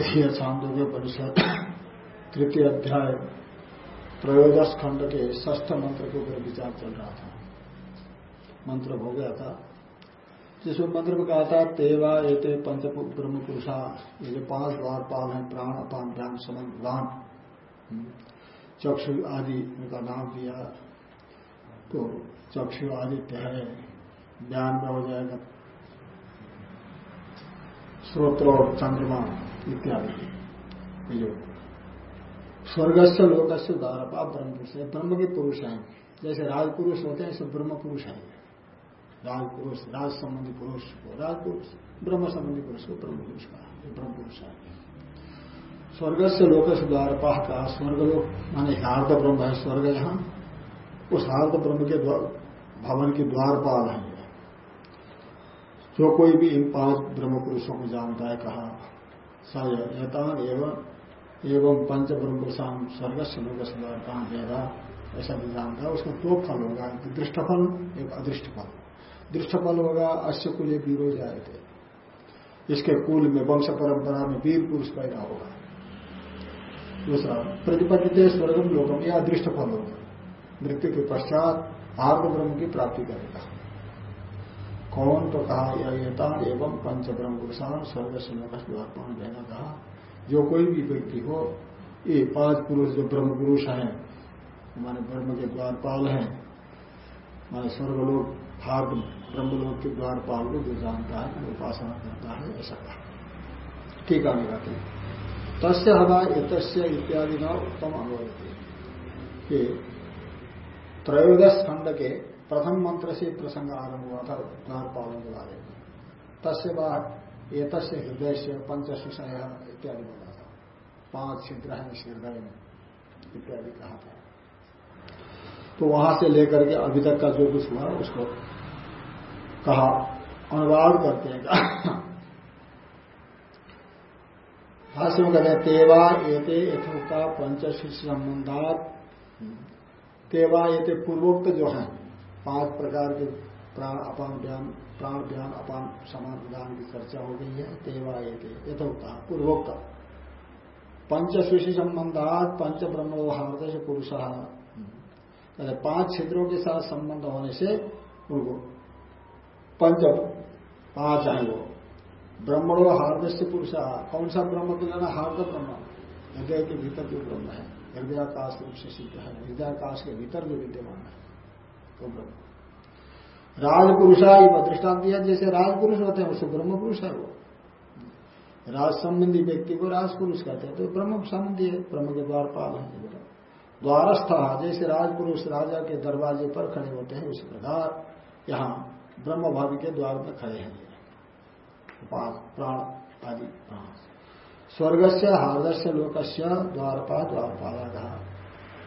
सामवेदीय छांदोग्य परिषद, तृतीय अध्याय, त्रयोदश खंड के ष्ठ मंत्र के ऊपर विचार चल रहा था। मंत्र हो गया था। जिसमें मंत्र में कहा था, तेवा एते पंच ब्रह्म पुरुषा ये जो पाँच द्वार पाल है, प्राण, अपान ध्यान समन दान चक्षु आदि उनका नाम दिया तो चक्षु आदित्य है ज्ञान में हो जाएगा। श्रोत्र और चंद्रमा इत्यादि। स्वर्ग से लोक से द्वारपा ब्रह्म पुरुष है ब्रह्म के पुरुष हैं। जैसे राजपुरुष होते हैं सब ब्रह्म पुरुष हैं। राजपुरुष राज संबंधी पुरुष को राजपुरुष ब्रह्म संबंधी पुरुष को ब्रह्म पुरुष का ये ब्रह्म पुरुष है। स्वर्ग से लोक से द्वारपा का स्वर्ग लोक माने हार्द ब्रह्म है स्वर्ग यहाँ। उस हार्द ब्रह्म के भवन की द्वारपाल है। जो कोई भी इन पाँच ब्रह्म पुरुषों को जानता है, कहा एवं एवं पंच ब्रह्म पुरुषाम स्वर्ग से लोक से द्वारपान ऐसा जानता है उसका दो फल होगा, दृष्टफल दृष्ट फल एक अदृष्ट फल होगा अश्य कुल वीरो जाए थे। इसके कुल में वंश परंपरा में वीर पुरुष पैदा होगा। दूसरा प्रतिपत्ति स्वर्गम लोकम, यह अदृष्ट फल होगा। मृत्यु के पश्चात आर्द ब्रह्म की प्राप्ति करेगा। कौन तो कहा यता एवं पंच ब्रह्म पुरुषान स्वर्ग से लोकस्वात्मान देना कहा जो कोई भी व्यक्ति हो, ये पाँच पुरुष जो ब्रह्म पुरुष हैं हमारे ब्रह्म के द्वारपाल हैं हमारे स्वर्गलोक हार्द ब्रह्मलोक के द्वारपाल को जो जानता है उपासना करता है, ऐसा कहा ठीक टीका लगाते तस्य हवा यतस्य इत्यादि न उत्तम अनुभव कि त्रयोदश खंड के प्रथम मंत्र से प्रसंग आरंभ हुआ था द्वारपालों के बारे में। तस्य बाद एतस्य हृदय से पंच सुषय इत्यादि बोला था। पाँच छिद्र है इस हृदय में इत्यादि कहा था। तो वहाँ से लेकर के अभी तक का जो कुछ हुआ, उसको कहा, अनुवाद करते हैं। भाष्य में कहते हैं, तेवा एते यथोक्ता पंचशिष संबंधात तेवा एते पूर्वोक्त जो है पाँच प्रकार के प्राण अपान ज्ञान प्राण ज्ञान अपान समान ज्ञान की चर्चा हो गई है तेवा एते यथोक्ता, पूर्वोक्ता। पंच पंचशिषि संबंधात पंच ब्रह्मोहार्द से पुरुष पाँच छिद्रों के साथ संबंध होने से उनको पंच पाँच है वो ब्रह्मणो हार्द से पुरुष। कौन सा ब्रह्म तो लेना हार्द ब्रह्म? हृदय के भीतर जो ब्रह्म है, हृदयाकाश रूप से सिद्ध है, हृदयाकाश के भीतर जो विद्यमान है। तो राजपुरुषा ये दृष्टान दिया जैसे राजपुरुष होते हैं उससे ब्रह्म पुरुष है वो। राज संबंधी व्यक्ति को राजपुरुष कहते हैं तो ब्रह्म संबंधी है, ब्रह्म के द्वारपाल है द्वारस्थ जैसे राजपुरुष राजा के दरवाजे पर खड़े होते हैं, उस प्रकार यहाँ ब्रह्म भावी के द्वार में खड़े हैं प्राण आदि स्वर्ग से हार्दस्य, लोकस्य, द्वारपा द्वारपाला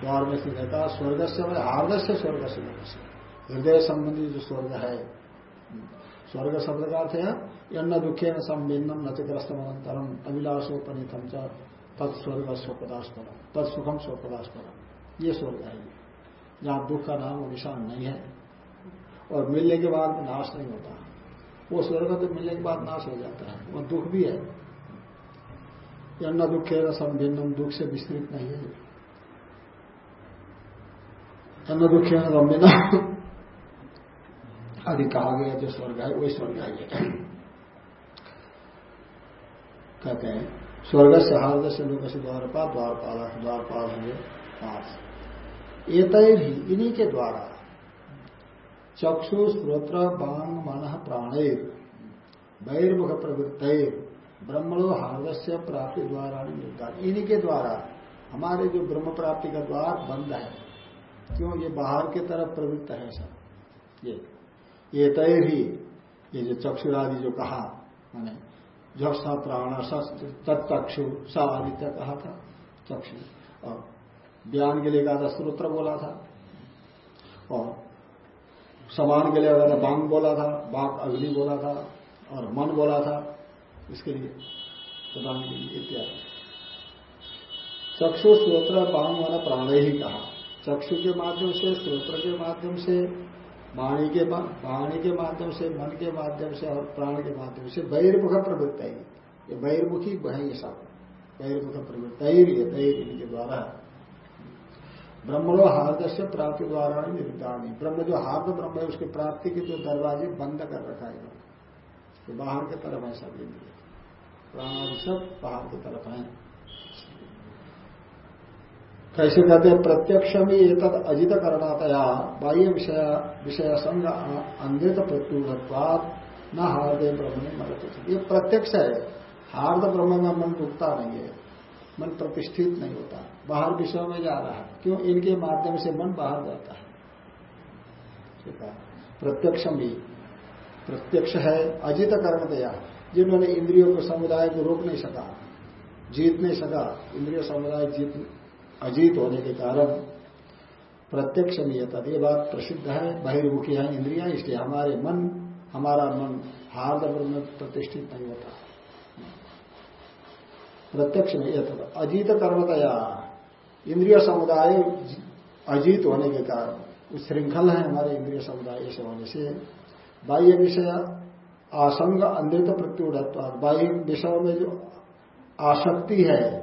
द्वार में से कहा स्वर्ग से स्वर्ग से लोक से हृदय संबंधी जो स्वर्ग है, स्वर्ग शब्द का अर्थ है, यन्न दुखे न संबिन्नम नतिग्रस्तमंतरम अभिलाषोपनीतम च, तत्स्वर्ग स्वपदास्परम तत्सुखम स्वपदास्परम ये स्वर्ग है जहाँ दुख का नाम निशान नहीं है, और मिलने के बाद नाश नहीं होता। वो स्वर्ग तो मिलने के बाद नाश हो जाता है, वह दुख भी है। यन्न दुखे न संभिन्नम दुख से विस्तृत नहीं है। अन्न दुखे न। संभिन्नम आदि कहा गया जो स्वर्ग है, वही स्वर्ग है कहते हैं, स्वर्ग से हार्द से लोग से द्वारपाल द्वारपाल द्वारपाल है पाँच एतैर ही इन्हीं के द्वारा। चक्षु श्रोत्र बांग मन प्राणेर वैर्मुख प्रवृत्त ब्रह्मणो से प्राप्ति द्वारा निर्धार इन्हीं के द्वारा। हमारे जो ब्रह्म प्राप्ति का द्वार बंद है। क्यों? ये बाहर की तरफ़ प्रवृत्त है सब। ये ये तय भी ये जो चक्षुरादि जो कहा, मैंने जो सा प्राण तत्चक्षु सा आदित्य कहा था, चक्षु। और ज्ञान के लिए कहा था स्त्रोत्र बोला था। और समान के लिए अगर बांग बोला था बाघ अग्नि बोला था, और मन बोला था, इसके लिए प्रदान के लिए इत्यादि। चक्षु स्त्रोत्र बांग वाला प्राण ही कहा। चक्षु के माध्यम से स्त्रोत्र के माध्यम से, वाणी के वाणी के माध्यम से, मन के माध्यम से और प्राण के माध्यम से बहिर्मुख प्रवृत्त है। ये बहिर्मुखी है ये सब। बहिर्मुख प्रवृत्त तैर के द्वारा। ब्रह्मणो हार्द से प्राप्ति द्वारा निरुद्धानी ब्रह्म जो हार्द ब्रह्म है, उसकी प्राप्ति के जो दरवाजे बंद कर रखा है। तो बाहर की तरफ़ है सब प्राण सब बाहर की तरफ़ है। कैसे कहते हैं प्रत्यक्ष में ये तद अजित करणातया बाह्य विषय विषय संग अंधित प्रत्युत्वाद न हार्दय ब्रह्म में मदद ये प्रत्यक्ष है। हार्द ब्रह्म में मन रुकता नहीं है। मन प्रतिष्ठित नहीं होता। बाहर विषयों में जा रहा है। क्यों? इनके माध्यम से मन बाहर जाता है। ठीक है? प्रत्यक्ष भी प्रत्यक्ष है अजित कर्म दया जिन्होंने इंद्रियों के, समुदाय को रोक नहीं सका, जीत नहीं सका, इंद्रिय समुदाय जीत अजीत होने के कारण प्रत्यक्ष नियत ये बात प्रसिद्ध है, बहिर्मुखी है, इंद्रिया, इसलिए हमारे मन, हमारा मन हार्द में प्रतिष्ठित नहीं होता। प्रत्यक्ष नहीं यह अजीत कर्मतया। इंद्रिय समुदाय अजीत होने के कारण श्रृंखल है हमारे इंद्रिय समुदाय ऐसे होने से। बाह्य विषय आसंग, अंधित प्रत्युढ़त्व, बाह्य विषयों में जो आसक्ति है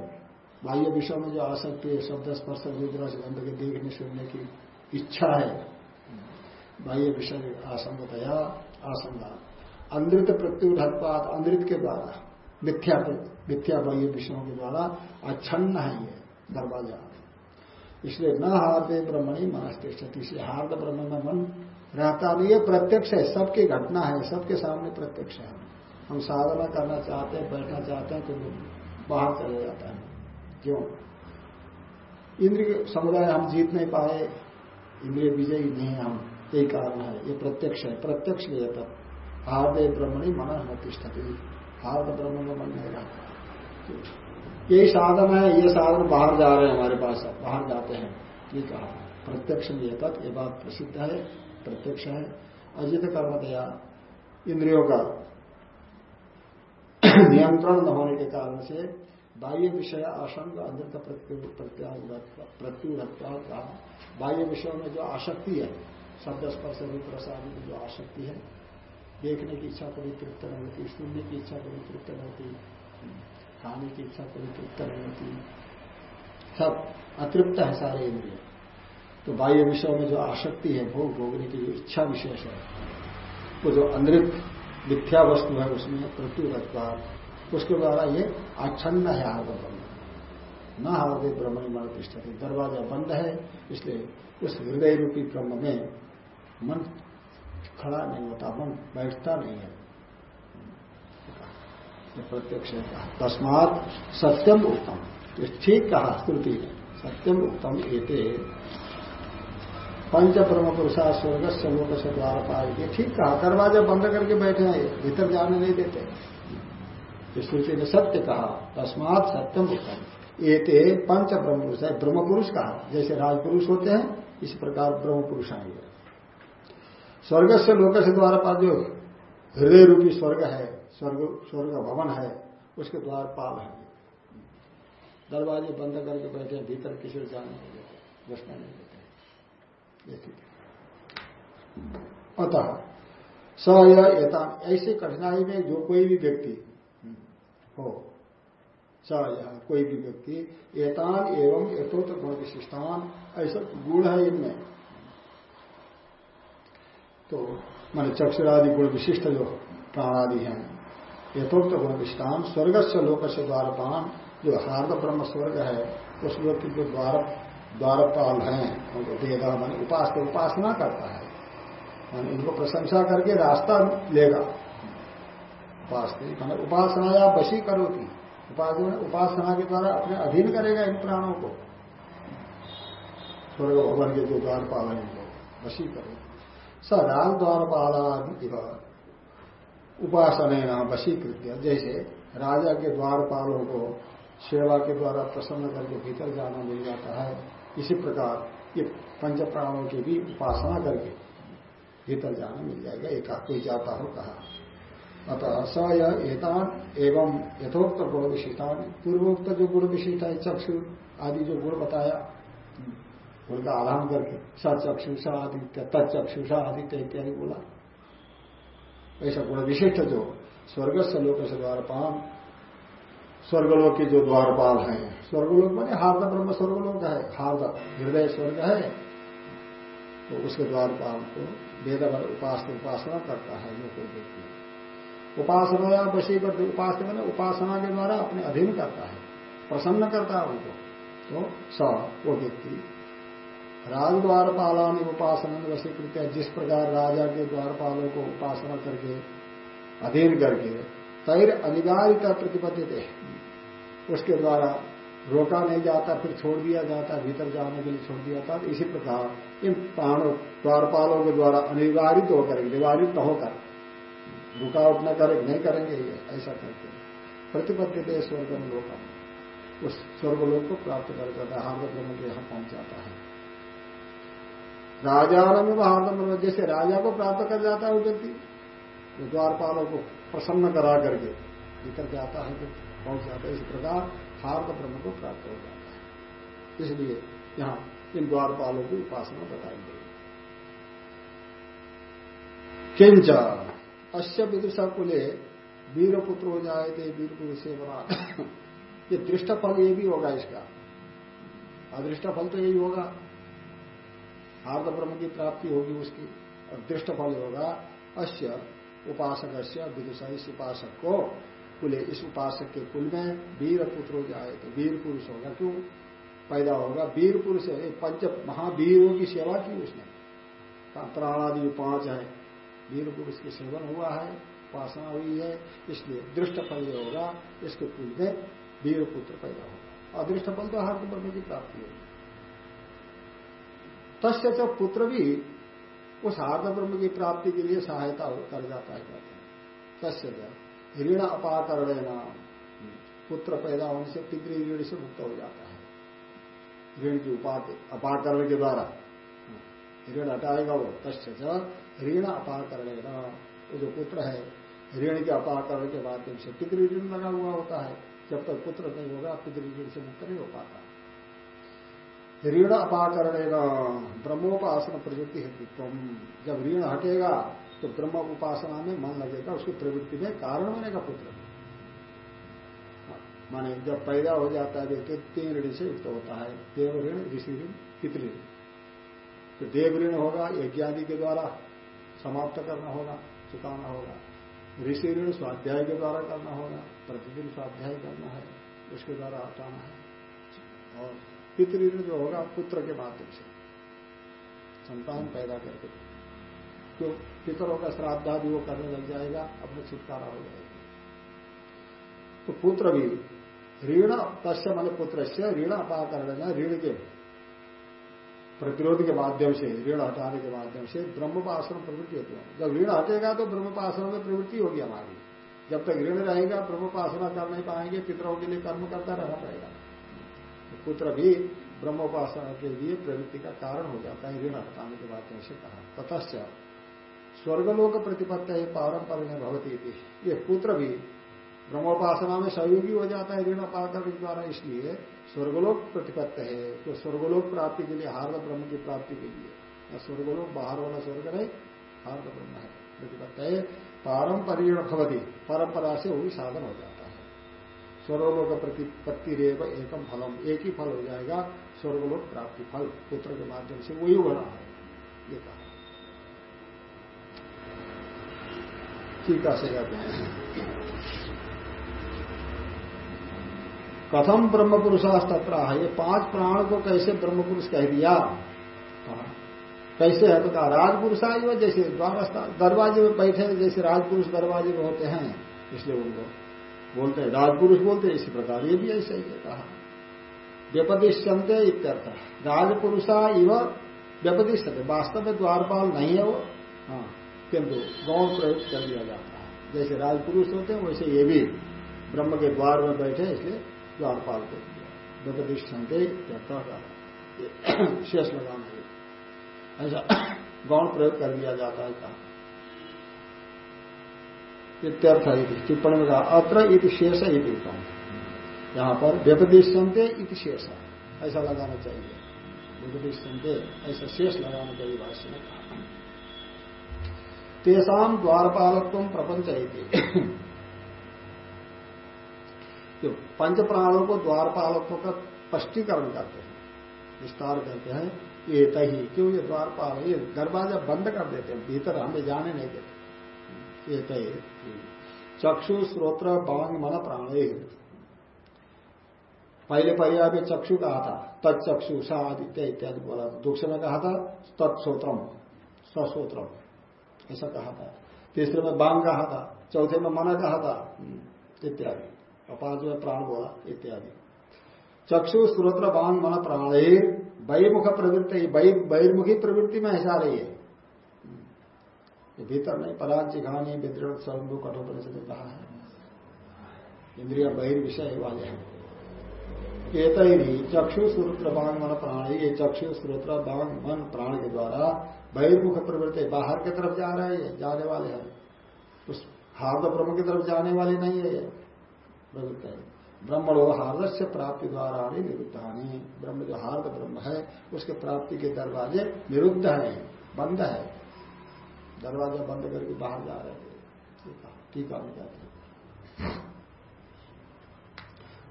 बाह्य विषय में जो आसक्ति है शब्द स्पर्श रुद्र गंध के देखने, सुनने की इच्छा है। बाह्य विषय आसंगतया आसंगा। अंधित प्रत्युढ़त्वाद अंधित के द्वारा, मिथ्या मिथ्या बाह्य विषयों के द्वारा अच्छन्न है ये दरवाज़ा। इसलिए न हार्दे ब्रह्मणी मनस्तिष्ठति इसलिए हार्द ब्रह्म में मन रहता नहीं है, प्रत्यक्ष है, सबकी घटना है, सबके सामने प्रत्यक्ष है। हम साधना करना चाहते हैं, बैठना चाहते हैं तो बाहर चले जाता है। क्यों? इंद्रिय समुदाय हम जीत नहीं पाए, इंद्रिय विजयी नहीं हम, यही कारण है, ये प्रत्यक्ष है, प्रत्यक्ष ये तब हार्दे ब्रह्मणी मन तिष्ठती हार्द ब्रह्म में मन नहीं रहता। यही साधन है, ये साधन बाहर जा रहे हैं हमारे पास, बाहर जाते हैं, ये कहा। प्रत्यक्ष ये तत् ये बात प्रसिद्ध है, प्रत्यक्ष है। अजित कर्म दया, इंद्रियों का नियंत्रण न होने के कारण से बाह्य विषय आशंक अंधित प्रत्युरत्ता का बाह्य विषयों में जो आसक्ति है, शब्द स्पर्श, रूप प्रसाद की जो आसक्ति है, देखने की इच्छा कभी तृप्त नहीं होती, सुनने की इच्छा कभी तृप्त नहीं होती, खाने की इच्छा कभी तृप्त नहीं होती। सब अतृप्त है सारे इंद्रिय। तो बाह्य विषयों में जो आसक्ति है, भोग भोगने की जो इच्छा विशेष है, वो जो अंतरित मिथ्या वस्तु है, उसमें प्रत्युगत उसके द्वारा ये आच्छन्न है आग ब्रह्म न हार्दे ब्रह्म मन तिष्ठती, दरवाज़ा बंद है, इसलिए उस हृदय रूपी ब्रह्म में मन खड़ा नहीं होता, मन बैठता नहीं है। प्रत्यक्ष तस्मात सत्यम उत्तम तो ठीक कहा स्तुति सत्यम उत्तम एते। पंच परम पुरुषा स्वर्ग से लोक से द्वारा पाएगी ठीक कहा, दरवाज़ा बंद करके बैठे हैं भीतर जाने नहीं देते। श्रुति ने सत्य कहा, तस्मात सत्यम उत्तम एते पंच ब्रह्म पुरुष है ब्रह्म पुरुष कहा, जैसे राजपुरुष होते हैं, इस प्रकार ब्रह्म पुरुष आएँगे स्वर्ग से लोक से द्वारा पा जो हृदय रूपी स्वर्ग है, स्वर्ग स्वर्ग भवन है, उसके द्वार पाल है। दरवाजे बंद करके बैठे हैं, भीतर किसी को जाने नहीं देते नहीं देते। अतः स यह ऐसी कठिनाई में जो कोई भी व्यक्ति हो। स कोई भी व्यक्ति एतान एवं यथोत गुण विशिष्टान ऐसा गुण है इनमें। तो मान चक्षुरादि गुण विशिष्ट जो प्राणादि हैं यथोक्त गुणविष्टान स्वर्ग से लोक से द्वारपान जो हार्द ब्रह्म स्वर्ग है, उस के जो द्वार, द्वारपाल हैं। उनको देगा मान उपास, उपासना करता है। मान उनको प्रशंसा करके रास्ता लेगा। उपासना मैंने उपासना या करो थी उपासना उपासना के द्वारा अपने अधीन करेगा इन प्राणों को। स्वर्ग भवन के जो द्वारपाल हैं इनको बशी करो। स राग द्वारपाला उपासना वशीकृत्य जैसे राजा के द्वारपालों को सेवा के द्वारा प्रसन्न करके भीतर जाना मिल जाता है, इसी प्रकार ये पंच प्राणों की भी उपासना करके भीतर जाना मिल जाएगा। एक कोई जाता हो कहा। अतः स यतान एवं यथोक्त गुण विशिष्टान पूर्वोक्त जो गुण विशिष्ट है, चक्षु आदि जो गुण बताया, गुण का आधान करके, स चक्षुषा आदित्य तत्चक्षुषा आदित्य इत्यादि बोला। ऐसा गुण विशिष्ट जो स्वर्ग से लोक से द्वारपाल, स्वर्गलोक के जो द्वारपाल हैं, स्वर्गलोक माने हार्द ब्रह्म स्वर्गलोक है, हार्द हृदय स्वर्ग है तो उसके द्वारपाल को वेद उपासना उपासना करता है जो कोई व्यक्ति उपासना या वशी करते उपासना उपासना के द्वारा अपने अधीन करता है, प्रसन्न करता है उनको। तो स, वो व्यक्ति। राज द्वारपालानी उपासना वशीकृत जिस प्रकार राजा के द्वारपालों को उपासना करके, अधीन करके, तैर अनिवार्यता प्रतिपत्ति उसके द्वारा रोका नहीं जाता, फिर छोड़ दिया जाता, भीतर जाने के लिए छोड़ दिया जाता, इसी प्रकार इन प्राणों द्वारपालों के द्वारा अनिवार्य होकर, निवारित होकर रुकावट न करे, नहीं करेंगे ये, ऐसा करके। प्रतिपत्ति थे स्वर्ग लोक उस स्वर्गलोक को प्राप्त कर जाता है हार्द ब्रह्म के यहाँ पहुँच जाता है। राजा में हार्द ब्रह्म जैसे राजा को प्राप्त कर जाता है वो व्यक्ति द्वारपालों को प्रसन्न करा करके भीतर जाता है पहुँच जाता है। इस प्रकार हार्द ब्रह्म को प्राप्त हो जाता है। इसलिए यहाँ इन द्वारपालों की उपासना बताई गई। किंच अश्य विदुषा कुले वीर पुत्र हो जाए थे वीर पुरुष से बना ये दृष्ट फल ये भी होगा इसका। अदृष्ट फल तो यही होगा। हार्द ब्रह्म की प्राप्ति होगी उसकी। और दृष्ट फल होगा अश्य उपासक अश्य विदुषा इस उपासक को। कुल इस उपासक के कुल में वीर पुत्र हो जाए तो वीर पुरुष होगा क्यों? पैदा होगा वीर पुरुष पंच महावीरों की सेवा की उसने। प्राणादि पाँच है। वीर के सेवन हुआ है, उपासना हुई है, इसलिए दृष्ट फल जो होगा, इसके कुल में वीर पुत्र पैदा होगा। अदृष्ट फल तो हर हार्द ब्रह्म की प्राप्ति होगी। तस्य पुत्र भी उस हार्द ब्रह्म की प्राप्ति के लिए सहायता कर जाता है कहते हैं। तस्य ऋण अपाकरण पुत्र पैदा होने से पितृ ऋण से मुक्त हो जाता है। ऋण की उपाधि अपाकरण के द्वारा। ऋण हटाएगा वो, तस्य ऋण अपाकरण वो जो पुत्र है, ऋण के अपार करने के माध्यम से पितृ ऋण लगा हुआ होता है। जब तक पुत्र नहीं होगा, पितृ ऋण से मुक्त नहीं हो पाता। ऋण अपार कर अपाकरण ब्रह्मोपासन प्रवृत्ति है जब ऋण हटेगा तो ब्रह्म उपासना में मन लगेगा, उसकी प्रवृत्ति में कारण बनेगा पुत्र। माने जब पैदा हो जाता है व्यक्ति तीन ऋण से युक्त होता है। देव ऋण ऋषि ऋण पितृ ऋण तो देव ऋण होगा, यज्ञादि के द्वारा। समाप्त करना होगा, चुकाना होगा। ऋषि ऋण स्वाध्याय के द्वारा करना होगा, प्रतिदिन स्वाध्याय करना है, उसके द्वारा हटाना है। और पितृ जो होगा, पुत्र के माध्यम से। संतान पैदा करके। तो पितरों का श्राद्ध आदि वो करने लग जाएगा, अपने छुटकारा हो जाएगा। तो पुत्र भी, ऋण तस्य मन पुत्र से ऋण अपाकरण, ऋण के प्रतिरोध के माध्यम से, ऋण हटाने के माध्यम से ब्रह्मपासन प्रवृत्ति होती है। जब ऋण हटेगा तो ब्रह्मपासन में प्रवृत्ति होगी हमारी। जब तक ऋण रहेगा, ब्रह्मोपासना कर नहीं पाएँगे, पितरों के लिए कर्म करता रहना पड़ेगा। तो पुत्र भी ब्रह्मोपासना के लिए प्रवृत्ति का कारण हो जाता है, ऋण हटाने के माध्यम से कहा। ततश्च स्वर्गलोक प्रतिपत्त है पारंपरिक भवती ये पुत्र भी ब्रह्मोपासना में सहयोगी हो जाता है ऋण पाकर द्वारा, इसलिए स्वर्गलोक प्रतिपत्त है। तो स्वर्गलोक प्राप्ति के लिए हार्द ब्रह्म की प्राप्ति के लिए। स्वर्गलोक बाहर वाला स्वर्ग नहीं हार्द ब्रह्म है। प्रतिपत्त है। पारंपरिक भवती, परंपरा से वो भी साधन हो जाता है। स्वर्गलोक प्रतिपत्ति रेव एकम फलम, एक ही फल हो जाएगा, स्वर्गलोक प्राप्ति फल, पुत्र के माध्यम से वही हो रहा है। ये कहा। टीका से कहते हैं। कथम ब्रह्म पुरुषास्तत्र ये पाँच प्राण को कैसे ब्रह्म पुरुष कह दिया? कैसे है? तो कहा, राजपुरुषा ही, जैसे द्वारस्था दरवाजे में बैठे, जैसे राजपुरुष दरवाजे में होते हैं, इसलिए उनको बोलते हैं, राजपुरुष बोलते हैं, इसी प्रकार, ये भी ऐसा ही कहा। व्यपदिश्यंते इत्यर्थ। राजपुरुषा इव व्यपदिश्यते। वास्तव में द्वारपाल नहीं है वो। हाँ किंतु गौण प्रयोग कर दिया जाता है। जैसे राजपुरुष होते हैं, वैसे ये भी ब्रह्म के द्वार में बैठे, इसलिए द्वारपाल को दिया। व्यपदिश्यंते शेष लगाना है। ऐसा गौण प्रयोग कर दिया जाता है कहा इत्यर्थ है टिप्पणी में कहा, अत्र इति शेष इति यहाँ पर व्यपदिशंते इति शेष ऐसा लगाना चाहिए। व्यपदिशंते ऐसा शेष लगाना चाहिए भाष्य में कहा। तेसाम द्वारपालत्व प्रपंच जो पंच प्राणों को द्वारपालत्व का स्पष्टीकरण करते हैं। विस्तार करते हैं, ये तही क्यों ये द्वारपाल? ये दरवाज़ा बंद कर देते हैं, भीतर हमें जाने नहीं देते। एक चक्षु श्रोत्र बांग मन, प्राण। पहले पर्याय में चक्षु कहा था तत्चक्षु सा इत्यादि बोला था। दुख में कहा था तत्सोत्रम ससोत्रम ऐसा कहा था। तीसरे में बांग कहा था, चौथे में मन कहा था, इत्यादि। और पाँच में प्राण बोला इत्यादि। चक्षु श्रोत्र बांग मन, प्राण बहिर्मुख प्रवृत्ति बहिर्मुखी प्रवृत्ति में ऐसा रही है। भीतर नहीं पराज्य घानी विद्रोह स्वयं कठोपनिषद ने कहा है। इंद्रिया बहिर्विषय वाले हैं। एक ही चक्षु श्रोत्र बांग मन, प्राण, ये चक्षु श्रोत्र बांग मन, प्राण के द्वारा बहिर्मुख प्रवृत्ति बाहर की तरफ़ जा रहे हैं, जाने वाले हैं। उस हार्द ब्रह्म की तरफ़ जाने वाले नहीं है प्रवृत्ति। ब्रह्मणो हार्द से प्राप्ति द्वारा निरुद्धानी ब्रह्म जो हार्द ब्रह्म है, उसके प्राप्ति के दरवाजे निरुद्ध है, बंद है। दरवाज़ा बंद करके बाहर जा रहे थे टीका में जाते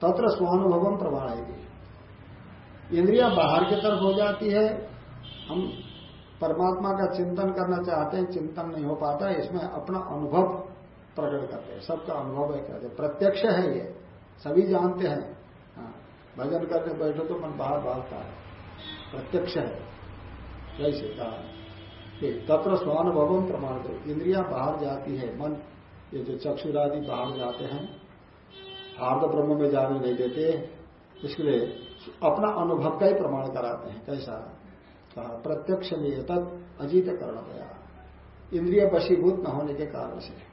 तत्र स्वानुभवम प्रमाण इंद्रिया बाहर की तरफ़ हो जाती है। हम परमात्मा का चिंतन करना चाहते हैं, चिंतन नहीं हो पाता, इसमें अपना अनुभव प्रकट करते हैं। सबका अनुभव है कहते प्रत्यक्ष है ये सभी जानते हैं। हाँ, भजन करने बैठो तो मन बाहर भागता है। प्रत्यक्ष है। जैसे कहा तत्र स्वानुभवम प्रमाण दो इंद्रिया बाहर जाती है मन ये जो चक्षुरादि बाहर जाते हैं हार्द ब्रह्म में जाने नहीं देते इसके लिए अपना अनुभव का ही प्रमाण कराते हैं। कैसा? कहा प्रत्यक्ष में तत् अजीत करण गया इंद्रिय वशीभूत न होने के कारण से।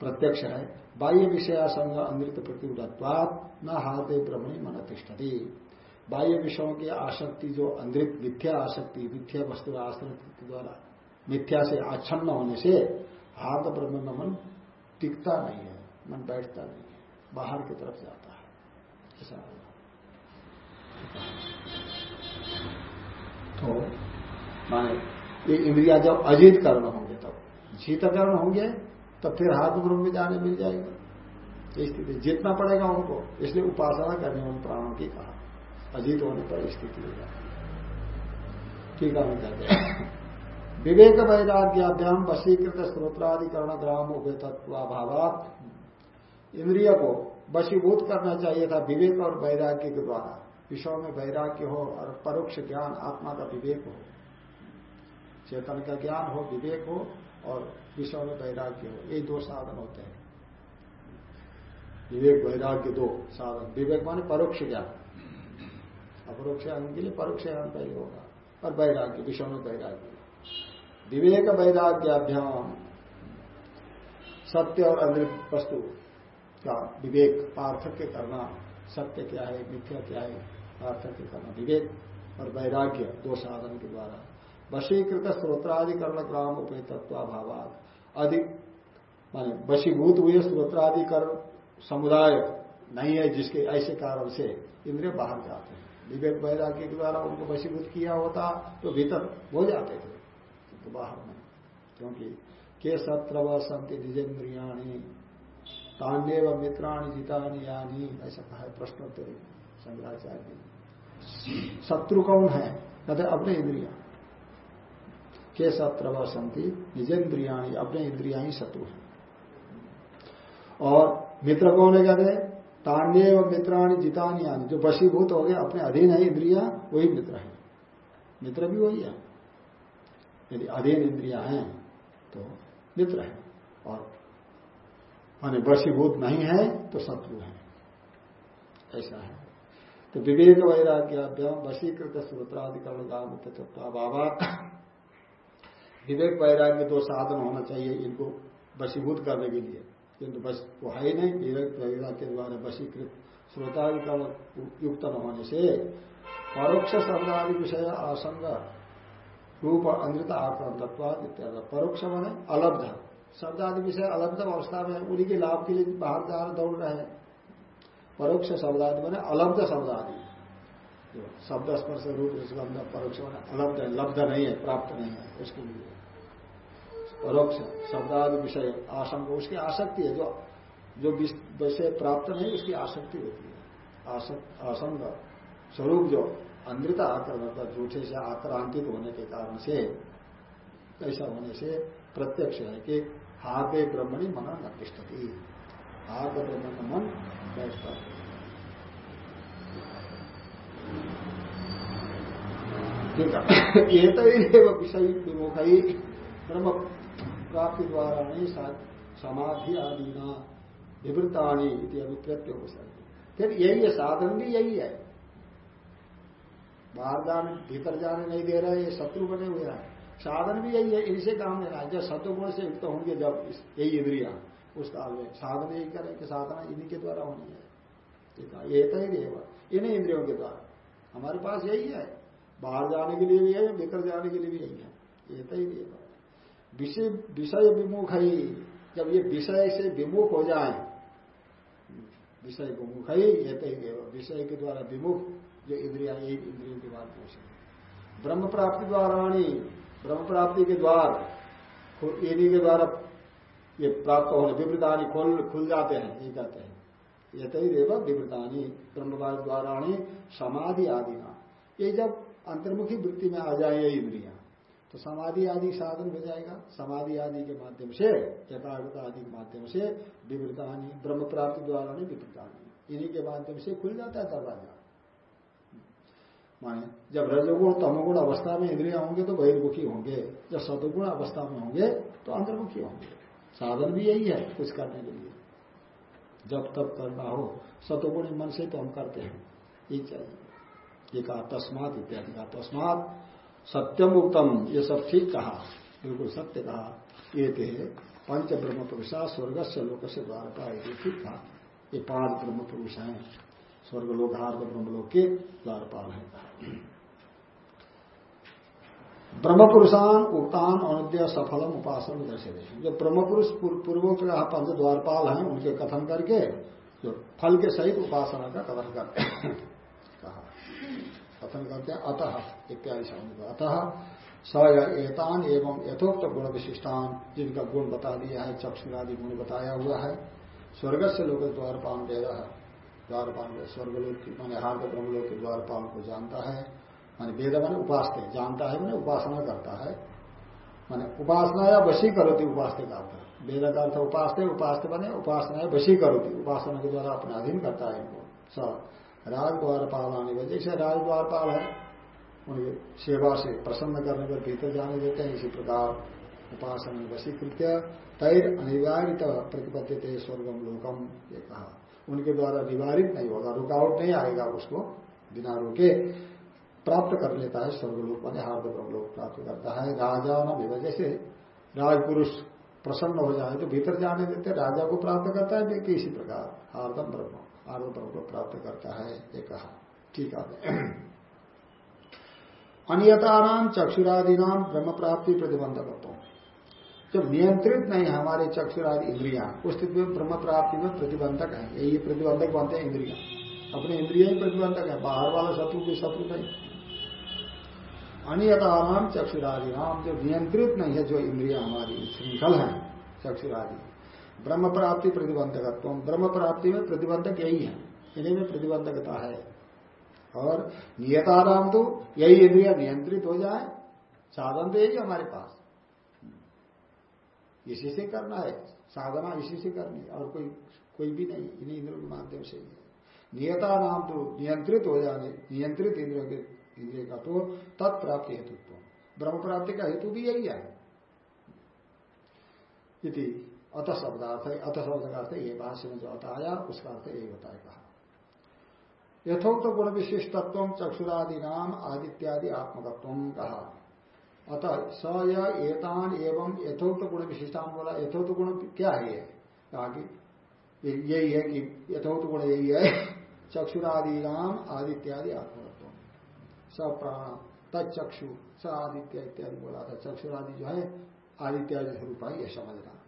प्रत्यक्ष है। बाह्य विषयासंग अमृत प्रतिउदत्वात न हार्दे ब्रह्मणी मन तिष्ठती बाह्य विषयों की आसक्ति जो अंधित मिथ्या आसक्ति, मिथ्या वस्तु आसक्ति द्वारा मिथ्या से आच्छन्न होने से हाथ ब्रह्म में मन टिकता नहीं है, मन बैठता नहीं है, बाहर की तरफ़ जाता है। ऐसा तो माने ये इंद्रिया जब अजीत कर्ण होंगे तब, जीत कर्ण होंगे तब फिर हाथ ब्रह्म में जाने मिल जाएगा। स्थिति जीतना पड़ेगा उनको, इसलिए उपासना करने उन प्राणों की कहा। अजीत होने पर स्थिति हो जाती है। ठीक है विवेक वैराग्याभ्याम वशीकृत स्त्रोत्राधिकरण ग्राम उभय तत्वाभावात इंद्रिय को वशीभूत करना चाहिए था विवेक और वैराग्य के द्वारा। विषयों में वैराग्य हो और परोक्ष ज्ञान, आत्मा का विवेक हो। चेतन का ज्ञान हो, विवेक हो और विषयों में वैराग्य हो। ये दो साधन होते हैं। विवेक, वैराग्य दो साधन। विवेक माने परोक्ष ज्ञान। अपरोक्ष ज्ञान के लिए परोक्ष ज्ञान पहले होगा। और वैराग्य विषय में वैराग्य। विवेक वैराग्याभ्याम सत्य और अमृत वस्तु का विवेक, पार्थक्य करना। सत्य क्या है? मिथ्या क्या है? पार्थक्य करना। विवेक और वैराग्य दो साधन के द्वारा वशीकृत स्त्रोत्राधिकरण ग्राम उपयुक्तत्वाभाव अधिक माने वशीभूत हुए स्त्रोत्राधिकरण समुदाय नहीं है जिसके ऐसे कारण से इंद्रिय बाहर जाते हैं। विवेक वैराग्य के द्वारा उनको वशीभूत किया होता तो भीतर हो जाते थे तो बाहर में क्योंकि के सत्र व संति निजेन्द्रियाणी तान्य व मित्राणी जितानी यानी, ऐसा कहा प्रश्नोत्तरी शंकराचार्य शत्रु कौन है? कहते अपने इंद्रिया। के सत्र व संति निजेन्द्रियाणी अपने इंद्रिया ही शत्रु है और मित्र कौन है कहते तान्य व मित्राणी जितानी आनी जो बसीभूत हो गए, अपने अधीन है इंद्रिया, वही मित्र है। मित्र भी वही है। यदि अधीन इंद्रिया हैं तो मित्र है। और माने वशीभूत नहीं है तो शत्रु है। ऐसा है। तो विवेक वैराग्य वशीकृत श्रोत्राधिकरण का मुख्य बाबा विवेक वैराग्य दो साधन होना चाहिए इनको वशीभूत करने के लिए। किंतु बस वो है ही नहीं। विवेक वैराग्य के द्वारा वशीकृत श्रोता युक्त न होने से परोक्ष शब्दादि विषय आसंग, रूप अमृत आक्रांतत्वाद इत्यादि। परोक्ष माने अलब्ध। शब्दादि विषय अलब्ध अवस्था में उन्हीं के लाभ के लिए बाहर जा दौड़ रहे हैं। परोक्ष शब्दादि मैंने अलब्ध शब्दादि। जो शब्द स्पर्श रूप गंध परोक्ष मैंने अलब्ध है, लब्ध नहीं है, प्राप्त नहीं है, उसके लिए। परोक्ष शब्दादि विषय, आशंक, उसकी आसक्ति है, जो जो विषय प्राप्त नहीं, उसकी आसक्ति होती है। आसंग स्वरूप जो अमृता आक्रमण का झूठे से आक्रांतित होने के कारण से, ऐसा होने से प्रत्यक्ष है कि हार्दे ब्रह्मणी मन न तिष्ठती। हार्द ब्रह्म का मन बैठता है। एक विषय विमुख ब्रह्म प्राप्ति द्वारा नहीं समाधि आदि न विवृताणी अभिप्रत्य हो सकती फिर यही है, साधन भी यही है। बाहर जाने, भीतर जाने नहीं दे रहे, ये शत्रु बने हुए हैं। साधन भी यही है, इनसे काम लेना है जब सत्वगुण से युक्त होंगे, जब यही इंद्रिया, उस काल में साधन यही करें कि साधना इन्हीं के द्वारा होनी है। ये तो ही इन्हीं इंद्रियों के द्वारा। हमारे पास यही है। बाहर जाने के लिए भी है, भीतर जाने के लिए भी यही है। ये तो ही विषय विषय विमुख ही। जब ये विषय से विमुख हो जाए, विषय विमुख ही ये ही विषय के द्वारा विमुख जो इंद्रिया यही इंद्रियों की बात पूछ ब्रह्म प्राप्ति द्वारा ब्रह्म प्राप्ति के द्वार इन्हीं के द्वारा ये प्राप्त होने, विवृतानी खोल खुल जाते हैं, ये कहते हैं। ये तो ही देव विवृतानी ब्रह्म द्वारा समाधि आदि ना। ये जब अंतर्मुखी वृत्ति में आ जाए ये इंद्रिया तो समाधि आदि साधन हो जाएगा। समाधि आदि के माध्यम से एकाग्रता आदि के माध्यम से विवृतानी ब्रह्म प्राप्ति द्वारा नहीं विवृतानी। इन्हीं के माध्यम से खुल जाता है दरवाज़ा। माने जब रजोगुण, तमोगुण अवस्था में इंद्रिया होंगे तो बहिर्मुखी होंगे। जब सतुगुण अवस्था में होंगे तो अंतर्मुखी होंगे। साधन भी यही है कुछ करने के लिए। जब तब करना हो सतुगुण मन से तो हम करते हैं। ये चाहिए ये कहा तस्मात इत्यादि का तस्मात। सत्यम उत्तम ये सब ठीक कहा। बिल्कुल सत्य कहा। ये थे पंच ब्रह्म पुरुषा स्वर्ग से लोक से द्वारका, ये ठीक कहा ये पाँच ब्रह्म पुरुष हैं। स्वर्ग लोकहार ब्रह्मलोक के द्वारपाल है। ब्रह्म पुरुषान उक्तान अनुद्य सफलम उपासन दर्शे जो ब्रह्म पुरुष पूर्वोक्त पंच द्वारपाल हैं, उनके कथन करके, जो फल के सहित उपासना का कथन करते हैं। कथन करते हैं अतः इत्यादि शब्द। अतः स एतान एवं यथोक्त गुण विशिष्टान जिनका गुण बता दिया है, चक्षुरादि गुण बताया हुआ है स्वर्ग से लोग द्वारपाल दे रहा द्वारपाल स्वर्गलोक, माने हार्द ब्रह्मलोक के द्वारपाल को जानता है, माने वेद माने उपास जानता है मैंने उपासना करता है। माने उपासना या वशी करोती उपासना का अर्थ। वेद का अर्थ उपास उपास बने उपासना या वशी करोती, उपासना के द्वारा अपने अधीन करता है इनको। स राज द्वारपाल आने का जैसे राज द्वारपाल है उनकी सेवा से प्रसन्न करने पर भीतर जाने देते हैं, इसी प्रकार उपासना वशीकृत्य तैर अनिवार्य थे स्वर्गम लोकम, ये कहा। उनके द्वारा निवारित नहीं होगा, रुकावट नहीं आएगा उसको, बिना रुके प्राप्त कर लेता है स्वर्गलोक माने हार्द ब्रह्मलोक प्राप्त करता है। राजा न जैसे राजपुरुष प्रसन्न हो जाए तो भीतर जाने देते राजा को प्राप्त करता है, इसी प्रकार हार्दम ब्रह्म। आरोपण को प्राप्त करता है, ये कहा। ठीक है अन्यता नाम चक्षुरादि नाम ब्रह्म प्राप्ति प्रतिबंधक जब नियंत्रित नहीं है हमारे चक्षुरादि इंद्रिया, उस स्थिति में ब्रह्म प्राप्ति में प्रतिबंधक है। यही प्रतिबंधक बनते हैं इंद्रिया। अपने इंद्रिया ही प्रतिबंधक है, बाहर वाला शत्रु की शत्रु नहीं। अनियता नाम चक्षुरादि नाम जो नियंत्रित नहीं है जो इंद्रिया हमारी श्रृंखल है, चक्षुरादि। ब्रह्म प्राप्ति प्रतिबंधकत्व ब्रह्म प्राप्ति में प्रतिबंधक यही है। इन्हीं में प्रतिबंधकता है। और नियताराम तो यही इंद्रिया नियंत्रित हो जाए, साधन तो यही हमारे पास। इसी से करना है। साधना इसी से करनी और कोई कोई भी नहीं, इन्हीं इंद्रियों के माध्यम से ही नियता नाम तो नियंत्रित हो जाने, नियंत्रित इंद्रियों के, इंद्रिय का तो तत्प्राप्ति हेतुत्व। ब्रह्म प्राप्ति का हेतु भी यही है। अत शब्दार्थ, अत शब्द का अर्थ ये भाष्य में जो अत आया, उसका अर्थ यही है कहा। यथोक्त गुण विशिष्टत्व, चक्षुरादि नाम, आदित्यादि आत्मकत्व कहा। अतः स एतान एवं यथोक्त गुण विशिष्टान बोला, यथोक्त गुण क्या है ये? कहा कि यही है कि यथोक्त गुण यही है, चक्षुरादि नाम, आदित्यादि आत्मकत्व स प्राण तत्चक्षु स आदित्य इत्यादि बोला था। चक्षुरादि जो है, आदित्यादि स्वरूप है यह समझना।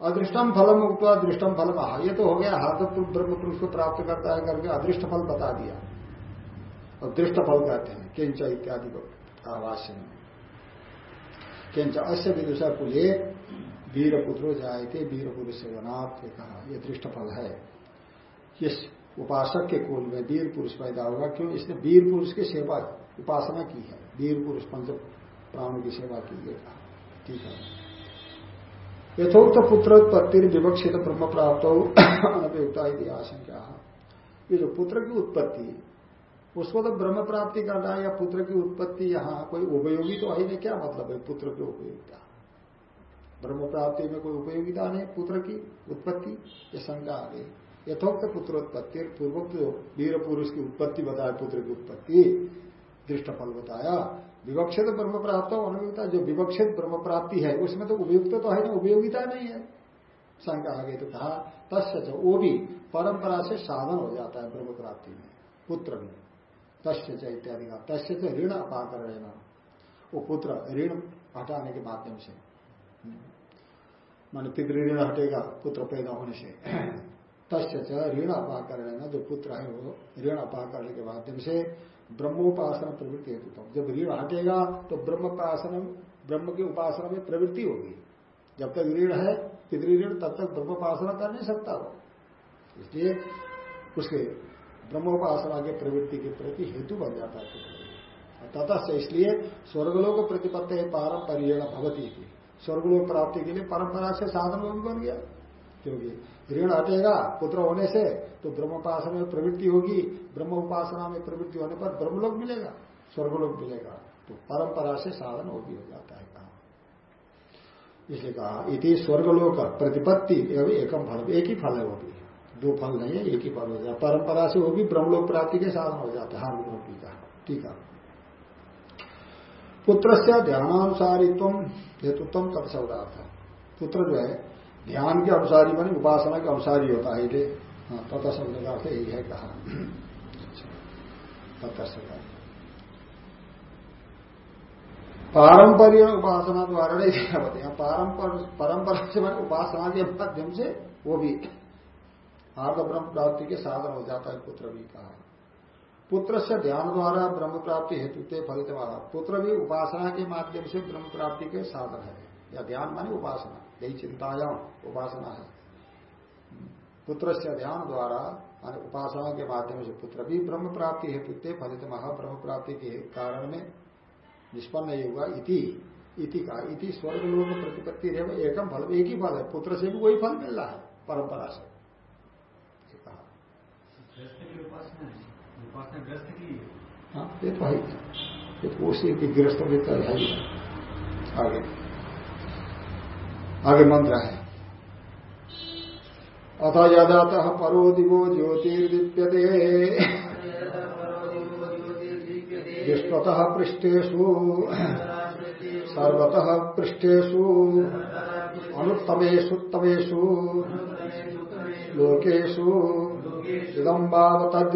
अदृष्टम फलम उठवा दृष्टम फल कहा ये तो हो गया हाथ ब्रह्म पुरुष को प्राप्त करता है करके अदृष्ट फल बता दिया। और दृष्ट फल कहते हैं, किंच इत्यादि को आवास्य में। किंच अश्य विदुषा कुले वीर पुत्रो जाए थे वीर पुरुष से वनाथ कहा यह दृष्ट फल है। इस उपासक के कुल में वीर पुरुष पैदा होगा, क्यों? इसने वीर पुरुष की सेवा उपासना की है। वीर पुरुष पंच प्राणों की सेवा की है, ठीक है। यथोक्त पुत्रोत्पत्ति विवक्षित ब्रह्म प्राप्त अनपयुक्ता आशंका। ये जो पुत्र की उत्पत्ति, उसको तो ब्रह्म प्राप्ति करना है या पुत्र की उत्पत्ति यहाँ कोई उपयोगी तो है नहीं, क्या मतलब है पुत्र की उपयोगिता? ब्रह्म प्राप्ति में कोई उपयोगिता नहीं, पुत्र की उत्पत्ति? ये शंका आ गई। यथोक्त पुत्रोत्पत्ति पूर्वोक्त वीर पुरुष की उत्पत्ति बताया पुत्र की उत्पत्ति दृष्ट फल बताया विवक्षित ब्रह्म प्राप्त अनुयोगिता जो विवक्षित ब्रह्म प्राप्ति है, उसमें तो उपयुक्त तो है ना, उपयोगिता नहीं है। शंका आगे तो कहा, तस्य वो भी परंपरा से साधन हो जाता है ब्रह्म प्राप्ति में, पुत्र में। तस्य इत्यादि का, तस्य से ऋण अपाकर रहना। वो पुत्र ऋण हटाने के माध्यम से। मान पितृ ऋण हटेगा, पुत्र पैदा होने से। तस्य ऋण अपाकर रहना, जो पुत्र है वो ऋण अपाकर के माध्यम से ब्रह्मोपासना प्रवृत्ति हेतु जब ऋण हटेगा तो ब्रह्मोपासना, ब्रह्म की उपासना में प्रवृत्ति होगी। जब तक ऋण है पितृ ऋण, तब तक ब्रह्मोपासना कर नहीं सकता वो। इसलिए उसके ब्रह्मोपासना के प्रवृत्ति के प्रति हेतु बन जाता है। तथा से इसलिए स्वर्गलोक प्रतिपत्ति पारंपरिय भवती थी स्वर्गलोक प्राप्ति के लिए परंपरा से साधन बन गया, क्योंकि ऋण हटेगा पुत्र होने से तो ब्रह्मोपासना में प्रवृत्ति होगी। ब्रह्म उपासना में प्रवृत्ति होने पर ब्रह्मलोक मिलेगा, स्वर्गलोक मिलेगा। तो परंपरा से साधन वो भी हो जाता है कहा इसलिए कहा, इति स्वर्गलोक प्रतिपत्ति एकम फल। एक ही फल है वो भी। दो फल नहीं है, एक ही फल हो जाता परंपरा से भी ब्रह्मलोक प्राप्ति के साधन हो जाता है हार्मोपी का ठीक है। पुत्र से ध्यानानुसारित्व हेतुत्व तत्सौदार्थ पुत्र जो है ध्यान के अनुसारी बने उपासना के अनुसारी होता है ये। हाँ, तथा शब्द का अर्थ यही है कहा। पारंपरिक उपासना द्वारा नहीं दिया बताया पारंपर परंपरा से मैंने उपासना के माध्यम से वो भी आर्थ ब्रह्म प्राप्ति के साधन हो जाता है पुत्र भी कहा पुत्र से ध्यान द्वारा ब्रह्म प्राप्ति हेतु फलित वाला पुत्र भी उपासना के माध्यम से ब्रह्म प्राप्ति के साधन है। या ध्यान मानी उपासना। यही चिंतायाम उपासना है। पुत्र से ध्यान द्वारा उपासना के माध्यम से पुत्र भी ब्रह्म प्राप्ति हेतु फलित महा ब्रह्म प्राप्ति के कारण में निष्पन्न नहीं होगा इति इति का इति स्वर्ग लोग प्रतिपत्ति एकम फल एक ही फल है पुत्र से भी वही फल मिल रहा है परंपरा से। हाँ ये तो है ये तो उसी की गृहस्थ है। आगे। आगे मंत्र है। अथ यदात परो दिवो ज्योतिर्दीप्यते। विश्वत पृष्ठेशु सर्वतः पृष्ठेशु अनुत्तमेशुत्तमेशु लोकेशु इदम तद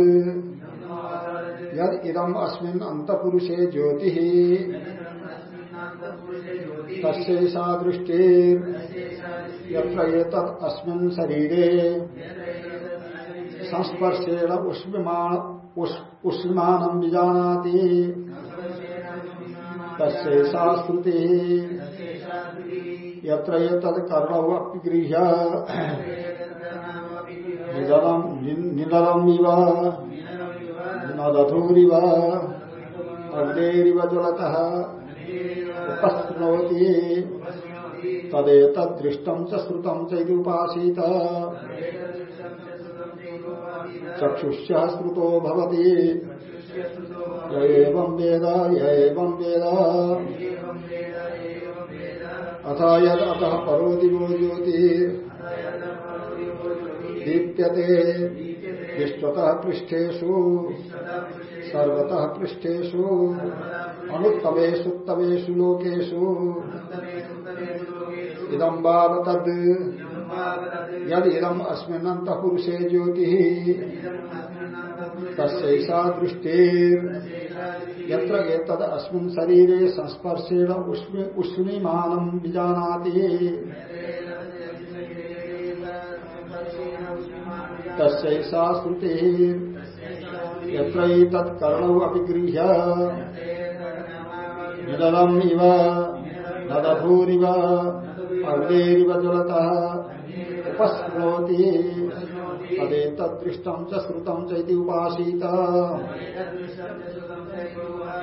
यद इदम अस्मिन् अंतपुरुषे ज्योति तस्सा दृष्टि यत्र अस्मिन् शरीरे। संस्पर्शेण उष्मानं विजानाति। तस्सा श्रुति यत्र कर्णौ नदधूरिव अग्नेरिव ज्वलतः। उपस्नोति। तदेतदृष्टम च श्रुतम चुपासीत चक्षुष श्रुतो वेद अथ यद परो दिवो ज्योति। दीप्यते। विश्वतः पृष्ठेशु सर्वतः पृष्ठेशु अनुत्तमेषुत्तमेषु लोकेशु इदम बाल तद यद इदम पुरुषे ज्योति। तस्सा दृष्टि यत्र एतद अस्मिन् शरीरे संस्पर्शेण उष्णीमानं विजानाति। तस्सा श्रुति यत्र तत्कर्णौ अपि गृह्य निदलम् इव नदभूरिव, अग्नेरिव ज्वलतः। उपस्रोति तदेतदृष्टं च श्रुतं चैति उपासीत।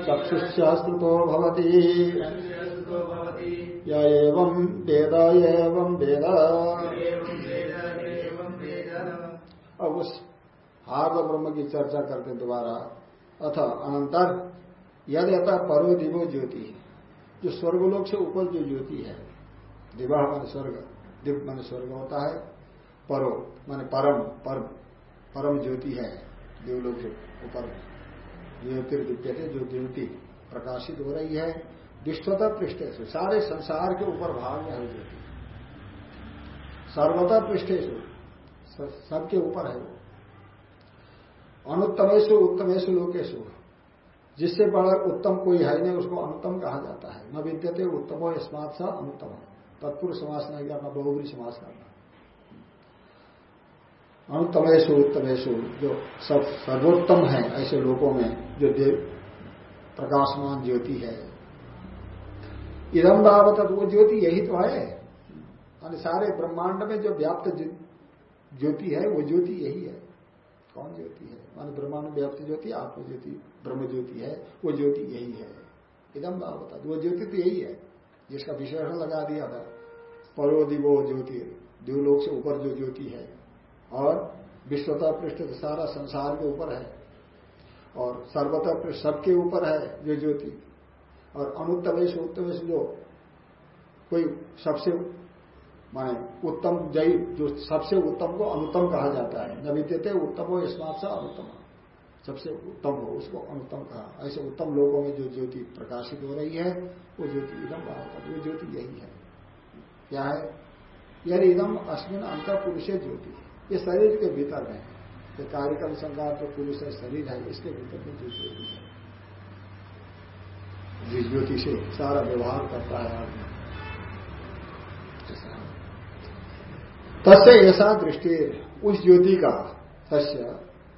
चक्षुश्चास्तुतो भवति। य एवं वेद एवं वेद। अब उस हार्द ब्रह्म की चर्चा करते दोबारा, अथ अनंतर, यद यथा परो दिवो ज्योति, जो स्वर्गलोक से ऊपर जो ज्योति है दिवा मन स्वर्ग दिव मन स्वर्ग होता है, परो, माने परम परम परम ज्योति है, देवलोक से ऊपर ज्योतिर्दिव्य थे जो ज्योति प्रकाशित हो रही है, विश्वता पृष्ठ से, सारे संसार के ऊपर भाग में है ज्योति। सर्वता पृष्ठ सबके ऊपर है वो। अनुत्तमेशु उत्तमेशु लोकेशु जिससे बड़ा उत्तम कोई है नहीं, उसको अनुत्तम कहा जाता है। न विद्यते उत्तमो स्मार्थ सा अनुत्तम। तत्पुरुष समास नहीं करना, बहुबरी समास करना। अनुत्तमेशु उत्तमेशु जो सब सर्वोत्तम है, ऐसे लोगों में जो देव, प्रकाशमान ज्योति है। इदम बाबत वो ज्योति यही तो है। सारे ब्रह्मांड में जो व्याप्त ज्योति है, वो ज्योति यही है। कौन ज्योति है? मान ब्रह्मांड व्याप्त ज्योति आत्म ज्योति ब्रह्म ज्योति है, वो ज्योति यही है। इदम बाबत वो ज्योति तो यही है। जिसका विशेषण लगा दिया था परो वो ज्योति, दिवलोक से ऊपर जो ज्योति है, और विश्वता पृष्ठ सारा संसार के ऊपर है, और सर्वता पृष्ठ सबके ऊपर है जो ज्योति, और अनुत्तमेश उत्तमेश जो कोई सबसे माने उत्तम जय, जो सबसे उत्तम को अनुत्तम कहा जाता है। न विद्यते उत्तम हो इस बात से अनुत्तम। सबसे उत्तम हो उसको अनुत्तम कहा। ऐसे उत्तम लोगों में जो ज्योति प्रकाशित हो रही है, वो ज्योति इदम भाव वो ज्योति यही है। क्या है? यदि इदम अश्विन अंत पुरुष ज्योति। ये शरीर के भीतर में जो कार्यक्रम संघात जो पुरुष है, शरीर है, इसके भीतर में जो ज्योति है। जिस ज्योति से सारा व्यवहार करता है आदमी। तस्य ऐसा दृष्टि उस ज्योति का तस्य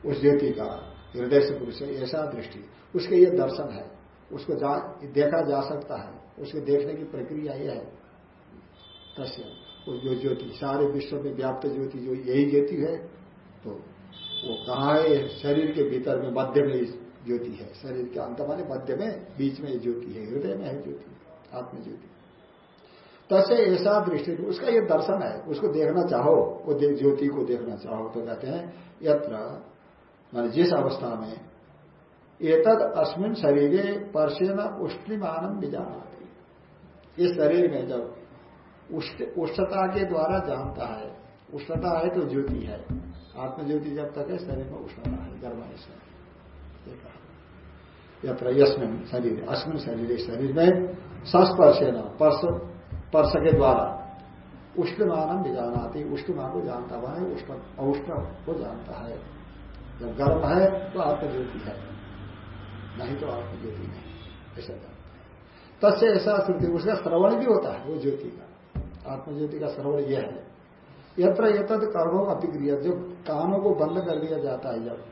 उस ज्योति का हृदय से पुरुष ऐसा दृष्टि। उसके ये दर्शन है उसको जा, देखा जा सकता है उसको देखने की प्रक्रिया यह है। तस्य जो ज्योति सारे विश्व में व्याप्त ज्योति जो यही ज्योति है तो वो कहा है? शरीर के भीतर में मध्य में ज्योति है। शरीर के अंत माने मध्य में बीच में ज्योति है हृदय में है ज्योति आत्म ज्योति तसे ऐसा दृष्टि उसका ये दर्शन है। उसको देखना चाहो, वो ज्योति को देखना चाहो तो कहते हैं, यत्र, मान जिस अवस्था में एतद अस्मिन शरीर परसेन उष्णिमानम जाना इस शरीर में जब उष्णता के द्वारा जानता है, उष्णता है तो ज्योति है। आत्मज्योति जब तक है, शरीर में उष्णता है गर्भ यत्र, यस्मिन शरीर अस्मिन शरीर शरीर में संस्पर्श न पर्श पर्श के द्वारा। उष्णमानम भी जानाती उष्णमा को जानता हुआ है, उष्ण अउष्ण को जानता है। जब गर्भ है तो आत्मज्योति है। नहीं तो आत्मज्योति नहीं। ऐसा जानता है। तस्य ऐसा स्थिति उसका श्रवण भी होता है, वो ज्योति का। आत्मज्योति का श्रवण यह है। यत्र यतद कर्णों अभिक्रिया जब कानों को बंद कर दिया जाता है, जब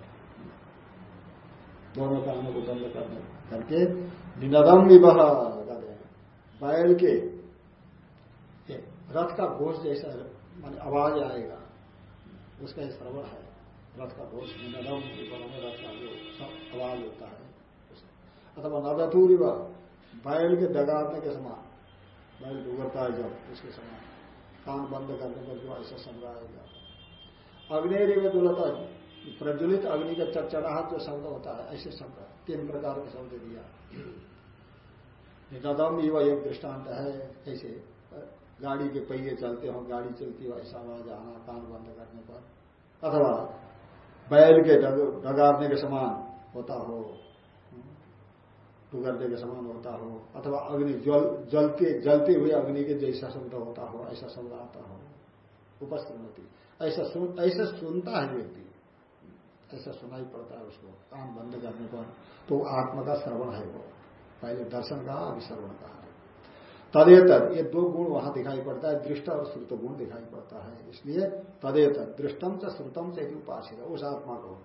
दोनों कानों को बंद करने करके निनदम विवाह बैल के रथ का घोष जैसा मान आवाज़ आएगा, उसका श्रवण है। रथ का घोष निनदम विवाह रथ का जो आवाज़ होता है अथवा नदथूर बैल के डगाने के समान, बैल उगरता है जब, उसके समान कान बंद करने पर जो ऐसा शब्द आएगा अग्नि में दुलता प्रज्वलित अग्नि का चरचराहट जो शब्द होता है, ऐसे शब्द तीन प्रकार के शब्द दिया। निदम युवा एक दृष्टांत है, ऐसे। गाड़ी के पहिए चलते हो, गाड़ी चलती हो, ऐसा आवाज़ आना, कान बंद करने पर। अथवा बैल के डगारने के समान होता हो डुगरने के समान होता हो, अथवा अग्नि, जल, जलते जलते हुए अग्नि के जैसा शब्द होता हो, ऐसा शब्द आता हो। उपस्थित ऐसा सुन, ऐसा सुनता है व्यक्ति। ऐसा सुनाई पड़ता है उसको, कान बंद करने पर। तो आत्मा का श्रवण है वो। पहले दर्शन कहा अभी श्रवण कहा तदेतर ये दो गुण वहाँ दिखाई पड़ता है, दृष्ट और श्रुत गुण दिखाई पड़ता है। इसलिए तदेतर दृष्टम से श्रुतम से उपासित। उस आत्मा को।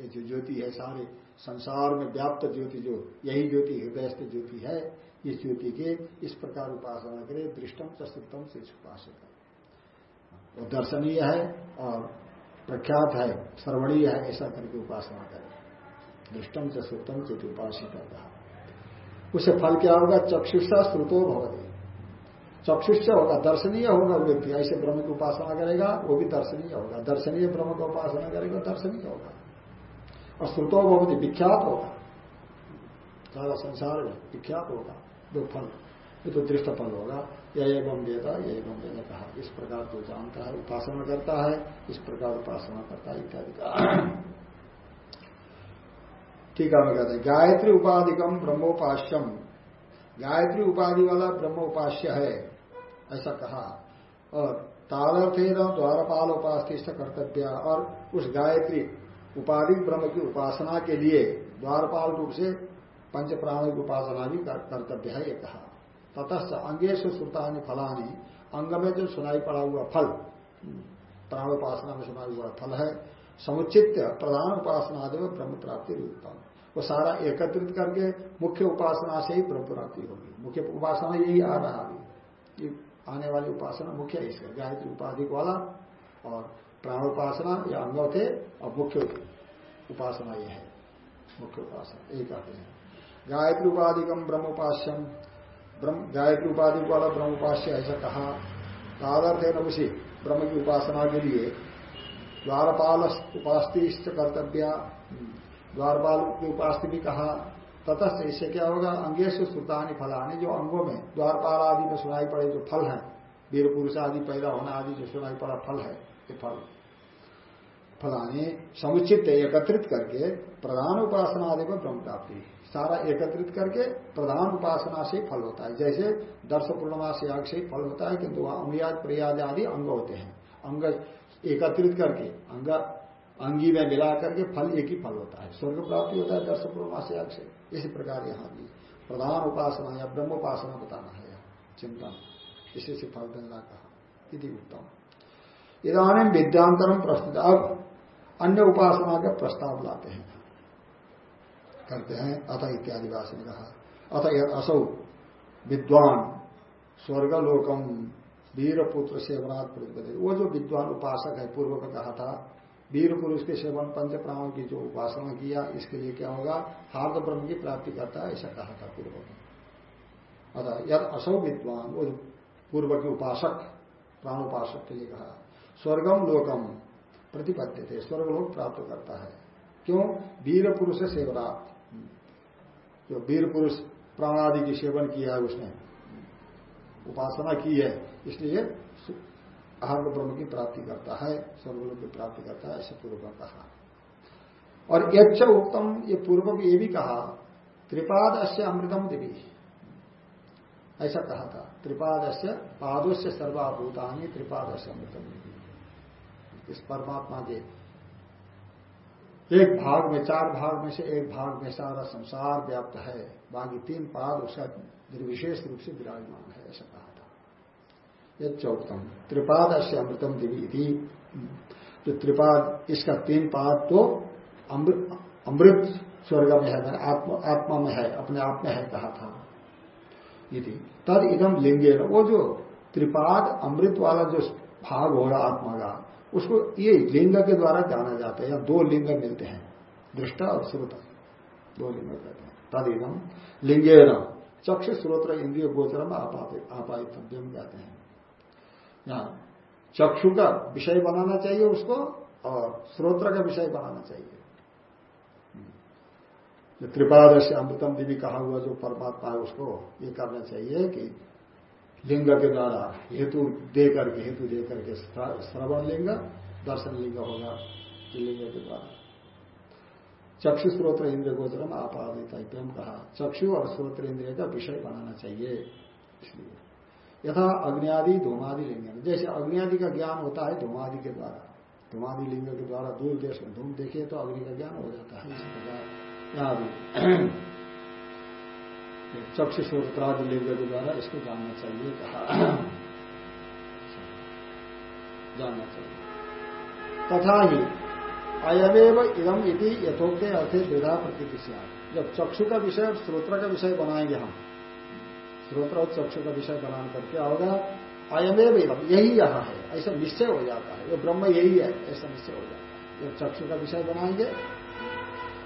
ये जो ज्योति है, सारे संसार में व्याप्त ज्योति जो, यही ज्योति हृदय ज्योति है, इस ज्योति के इस प्रकार उपासना करे दृष्टम से श्रुतम से उपासित। वो दर्शनीय है और प्रख्यात है, श्रवणीय है, ऐसा करके उपासना करे। दृष्टम से श्रुतम से उपासित। कहा उसे फल क्या होगा? चक्षुषा श्रुतो भवती। चक्षुष होगा, दर्शनीय होगा व्यक्ति। ऐसे ब्रह्म की उपासना करेगा, वो भी दर्शनीय होगा। दर्शनीय ब्रह्म की उपासना करेगा, दर्शनीय होगा। और श्रुतो भवती, विख्यात होगा। सारा संसार में विख्यात होगा जो फल। ये तो दृष्ट फल होगा। यह एवं देता यह एवं देता कहा। इस प्रकार तो जानता है, उपासना करता है, इस प्रकार उपासना करता है, इत्यादि। ठीक है कहते हैं, गायत्री उपाधिकम ब्रह्मोपास्यम गायत्री उपाधि वाला ब्रह्मोपास्य है, ऐसा कहा। और तालर्थे द्वारपाल उपास्थित कर्तव्य, और उस गायत्री उपाधि ब्रह्म की उपासना के लिए द्वारपाल रूप से पंच प्राणों की उपासना भी कर्तव्य है, ये कहा। ततस्थ अंगेश श्रुतानी फलानी, अंग में जो सुनाई पड़ा हुआ फल प्राणोपासना में सुनाई हुआ फल है समुचित प्रधान उपासना आदि में ब्रह्म प्राप्ति उत्तम वो सारा एकत्रित करके मुख्य उपासना से ही ब्रह्म प्राप्ति होगी। मुख्य उपासना यही आ रहा अभी आने वाली उपासना मुख्य है इसका। गायत्री उपाधि वाला और प्राण उपासना या अंग थे और मुख्य उपासना यह है। मुख्य उपासना, यही कहते हैं। गायत्री उपाधिकम ब्रह्म उपास्यम गायत्री उपाधि वाला ब्रह्म उपास्य ऐसा कहा। तादर्थ है उसी ब्रह्म की उपासना के लिए द्वारपाल उपास्ति कर्तव्य। द्वारपाल की उपास भी कहा ततस्थ इससे क्या होगा? अंगेश श्रुतानी फलानी, जो अंगों में द्वारपाल आदि में सुनाई पड़े, जो फल है वीर पुरुष आदि, पैदा होना आदि जो सुनाई पड़ा, फल है, ये फल। फलानी समुचित एकत्रित करके प्रधान उपासना आदि में ब्रह्म प्राप्ति। सारा एकत्रित करके प्रधान उपासना से फल होता है। जैसे दर्श पूर्णमा से आग से फल होता है किंतु वहाँ उमियाद, प्रयाद आदि अंग होते हैं। अंग एकत्रित करके, अंग, अंगी में मिला करके फल एक ही फल होता है। स्वर्ग प्राप्ति होता है दर्श पूर्णमास्याग से इसी प्रकार यहाँ भी। प्रधान उपासना या ब्रह्म उपासना बताना है यहाँ। चिंतन। इसी से फल देना कहा। यदि उत्तम। इधानी विद्यांतरम प्रस्तुत अब अन्य उपासना का प्रस्ताव लाते हैं। करते हैं। अथ इत्यादि भाषण कहा। अथ असौ। विद्वान। स्वर्गलोकम। वीर पुत्र सेवनाथ प्रतिपदे वो जो विद्वान उपासक है पूर्व में कहा था वीर पुरुष के सेवन पंच प्राणों की जो उपासना किया, इसके लिए क्या होगा? हार्द ब्रह्म की प्राप्ति करता है, ऐसा कहा था पूर्व में अतः यद असौ विद्वान, वो पूर्व के उपासक, प्राणोपासक के लिए कहा। स्वर्गम लोकम प्रतिपद्य थे स्वर्ग लोक प्राप्त करता है। क्यों? वीर पुरुष सेवना जो वीर पुरुष प्राणादि की सेवन किया है उसने, उपासना की है इसलिए अहम ब्रह्म की प्राप्ति करता है स्वर्गलोक की प्राप्ति करता है, ऐसे पूर्व कहा। और यच्च उत्तम ये पूर्व ये भी कहा त्रिपाद अश्य अमृतम देवी। ऐसा कहा था त्रिपाद अश्य पादों से सर्वाभूतानी त्रिपाद अश्य अमृतम देवी। इस परमात्मा के एक भाग में, चार भाग में से एक भाग में सारा संसार व्याप्त है। बाकी तीन पाद उसका निर्विशेष रूप से विराजमान है, ऐसा कहा। चौथम त्रिपाद अश्य अमृतम दिवी थी तो त्रिपाद, इसका तीन पाद तो अमृत स्वर्ग में है आत्मा आत्मा में है, अपने आप में है कहा था। यदि तद इदम लिंगे वो जो त्रिपाद, अमृत वाला जो भाग हो रहा आत्मा का, उसको ये लिंग के द्वारा जाना जाता है, या दो लिंग मिलते हैं। दृष्टा और श्रुत। दो लिंग कहते हैं। तद इदम लिंगे चक्ष, श्रोत्र, इंद्रिय, गोचरम आपादितव्यम कहते हैं। चक्षु का विषय बनाना चाहिए उसको और स्रोत्र का विषय बनाना चाहिए। जो त्रिपाद से अमृतम देवी कहा हुआ जो परमात्मा है उसको ये करना चाहिए कि लिंग के द्वारा हेतु दे करके, हेतु दे करके श्रवण लिंग, दर्शन लिंग होगा लिंग के द्वारा। चक्षु स्रोत्र इंद्र गोचरम आपादित कहा। चक्षु और स्रोत्र इंद्रिय का विषय बनाना चाहिए, इसलिए। यथा अग्नियादि धूमादि लिंग। जैसे अग्नियादि का ज्ञान होता है धूमादि के द्वारा। धूमादि लिंग के द्वारा दूर देश में धूम देखिए तो अग्नि का ज्ञान हो जाता है। इसी प्रकार यहाँ भी चक्षु स्रोत्रादि लिंग के द्वारा इसको जानना चाहिए, कहा। जानना चाहिए। तथा ही अयमेव इदम इति यथोक्ते अर्थे द्विधा प्रकृति से जब चक्षु का विषय और स्रोत्र का विषय बनाएँगे हम स्रोत्र और चक्षु का विषय बनाने पर क्या होगा? अयमेव इदम यही यहाँ है। ऐसा निश्चय हो जाता है। वो ब्रह्म यही है, ऐसा निश्चय हो जाता है। जब चक्षु का विषय बनाएँगे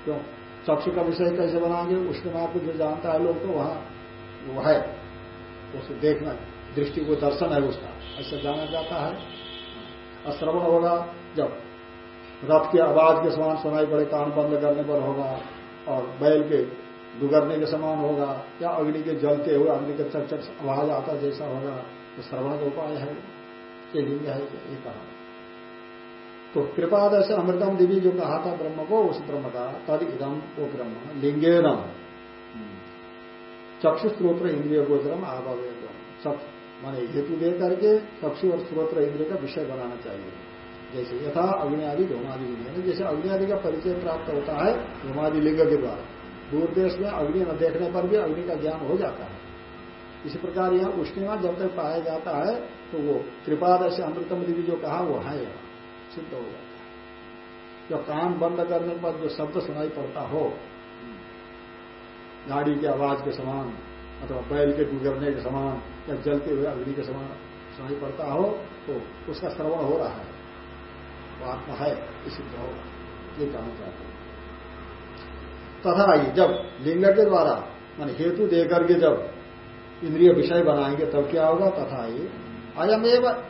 क्यों चक्षु का विषय कैसे बनाएँगे? उसके को जो जानता है लोग तो वहाँ वो है। उसको देखना, दृष्टि को दर्शन है उसका। ऐसा जाना जाता है। अश्रवण होगा जब रथ के आवाज़ के समान सुनाई पड़े, कान बंद करने पर होगा, और बैल के डुगरने के समान होगा, या अग्नि के जलते हुए अग्नि के चक चक आवाज़ आता जैसा होगा तो श्रवण का उपाय है, ये लिंग है, ये कहा तो कृपाद से अमृतम देवी जो कहा था ब्रह्म को, उस ब्रह्म का, तद इदम वो ब्रह्म लिंगेरम चक्षु स्त्रोत्र इंद्रिय गोचरम आभाव माने हेतु दे करके चक्षु और स्त्रोत्र इंद्रिय का विषय बनाना चाहिए। जैसे यथा अग्नि आदि, धूमादि लिंग जैसे अग्नि आदि का परिचय प्राप्त होता है, धूमादि लिंग के द्वारा। दूर देश में अग्नि न देखने पर भी अग्नि का ज्ञान हो जाता है। इसी प्रकार यह उष्णिमा जब तक पाया जाता है तो वो कृपाद से अमृतम देवी जो कहा, वो है सिद्ध हो जाता है। जो कान बंद करने पर जो शब्द सुनाई पड़ता हो, गाड़ी की आवाज़ के समान, अथवा बैल के गुजरने के समान, या जलते हुए अग्नि के समान सुनाई पड़ता हो तो उसका श्रवण हो रहा है। वो आत्मा है, इसी होगा ये कहना चाहते हैं। तथा ही जब लिंग के द्वारा, मान हेतु देकर के जब इंद्रिय विषय बनाएँगे, तब क्या होगा? तथा ही अयम एवं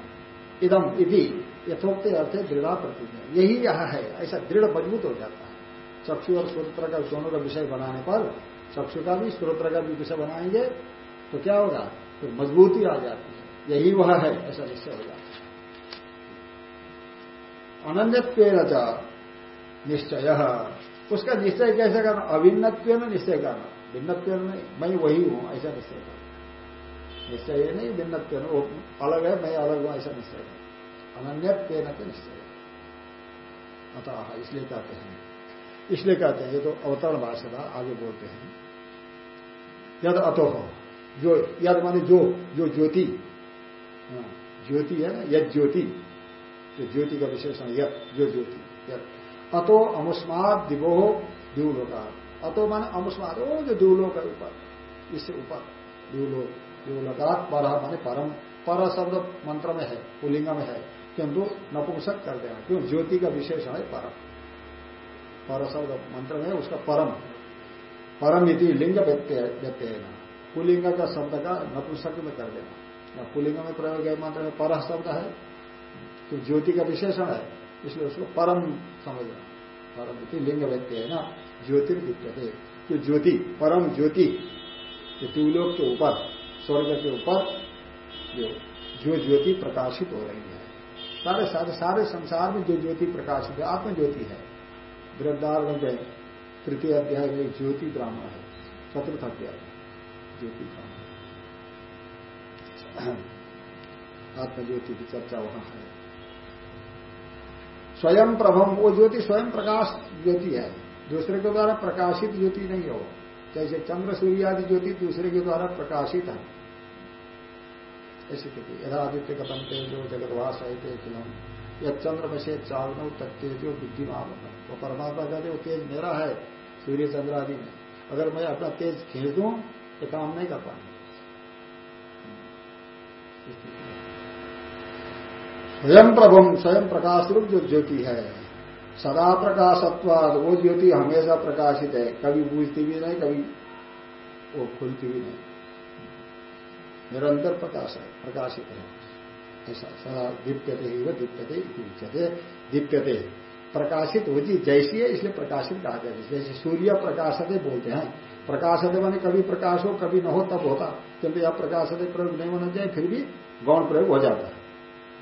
इदम इति यथोक्त अर्थ दृढ़ प्रतिज्ञा यही यह है, ऐसा दृढ़ मज़बूत हो जाता है। चक्षु और स्त्रोत्र का, दोनों का विषय बनाने पर चक्षु का भी स्त्रोत्र का भी विषय बनाएँगे तो क्या होगा? फिर मजबूती आ जाती है। यही वह है, ऐसा निश्चय हो जाता है। अनन्यत्व निश्चय। उसका निश्चय कैसे करना? अभिन्नत्व निश्चय करना। भिन्नत्व नहीं मैं वही हूँ ऐसा निश्चय करना। निश्चय ये नहीं भिन्नत्व वो अलग है मैं अलग हूँ ऐसा निश्चय करना। अनन्यत्व न निश्चय अतः इसलिए कहते हैं। इसलिए कहते हैं ये तो अवतरण भाषा था आगे बोलते हैं। यद अतो हो जो यद माने जो जो ज्योति। हाँ, ज्योति है ना यद ज्योति। जो ज्योति का विशेषण यत जो ज्योति यत अतो अमुस्मात दिवो दिवलोका अतो माने अमुस्मात ओ जो दिवलोक है ऊपर। इससे ऊपर दिवलोक दिवलोकात पर माने परम, पर शब्द मंत्र में है, पुलिंग में है, किंतु नपुंसक कर देना, क्यों? ज्योति का विशेषण है परम। पर शब्द मंत्र में उसका परम। परम इति लिंग व्यत्यय पुलिंग का शब्द का नपुंसक में कर देना। पुलिंग में प्रयोग है, मंत्र में पर शब्द है तो ज्योति का विशेषण है। इसलिए उसको परम समझना परम लिंग व्यक्ति है ना ज्योतिर्विद्यते। तो ज्योति, परम ज्योति त्रिलोक के ऊपर, स्वर्ग के ऊपर जो जो ज्योति प्रकाशित हो रही है। सारे सारे सारे संसार में जो ज्योति प्रकाशित है आत्म ज्योति है। वृद्धार में तृतीय अध्याय में ज्योति ब्राह्मण है, चतुर्थ अध्याय ज्योति ब्राह्मण आत्मज्योति की चर्चा वहाँ है। स्वयं प्रभम, वो ज्योति स्वयं प्रकाश ज्योति है। दूसरे के द्वारा प्रकाशित ज्योति नहीं हो। जैसे चंद्र, सूर्य आदि ज्योति दूसरे के द्वारा प्रकाशित है। ऐसी स्थिति। यदादित्य कथम तेजो जगतवास है खिलम यह चंद्र में से चावनो तत्तेजो बुद्धिमान। वो परमात्मा कहते वो तेज मेरा है, सूर्य चंद्र आदि में। अगर मैं अपना तेज खींच दूँ तो काम नहीं कर पाएँगे स्वयं प्रभम स्वयं प्रकाश रूप जो ज्योति है। सदा प्रकाशत्वाद वो ज्योति हमेशा प्रकाशित है। कभी बूझती भी नहीं, कभी वो खुलती भी नहीं। निरंतर प्रकाश है प्रकाशित है। ऐसा, सदा दीप्यते ही वह दीप्यते उच्यते। दीप्यते, प्रकाशित होती जैसी है, इसलिए प्रकाशित कहा जाए जैसे सूर्य प्रकाशते बोलते हैं। प्रकाशते माने कभी प्रकाश हो, कभी न हो, तब होता। किंतु यह प्रकाशते प्रयोग नहीं होना चाहिए, फिर भी गौण प्रयोग हो जाता है।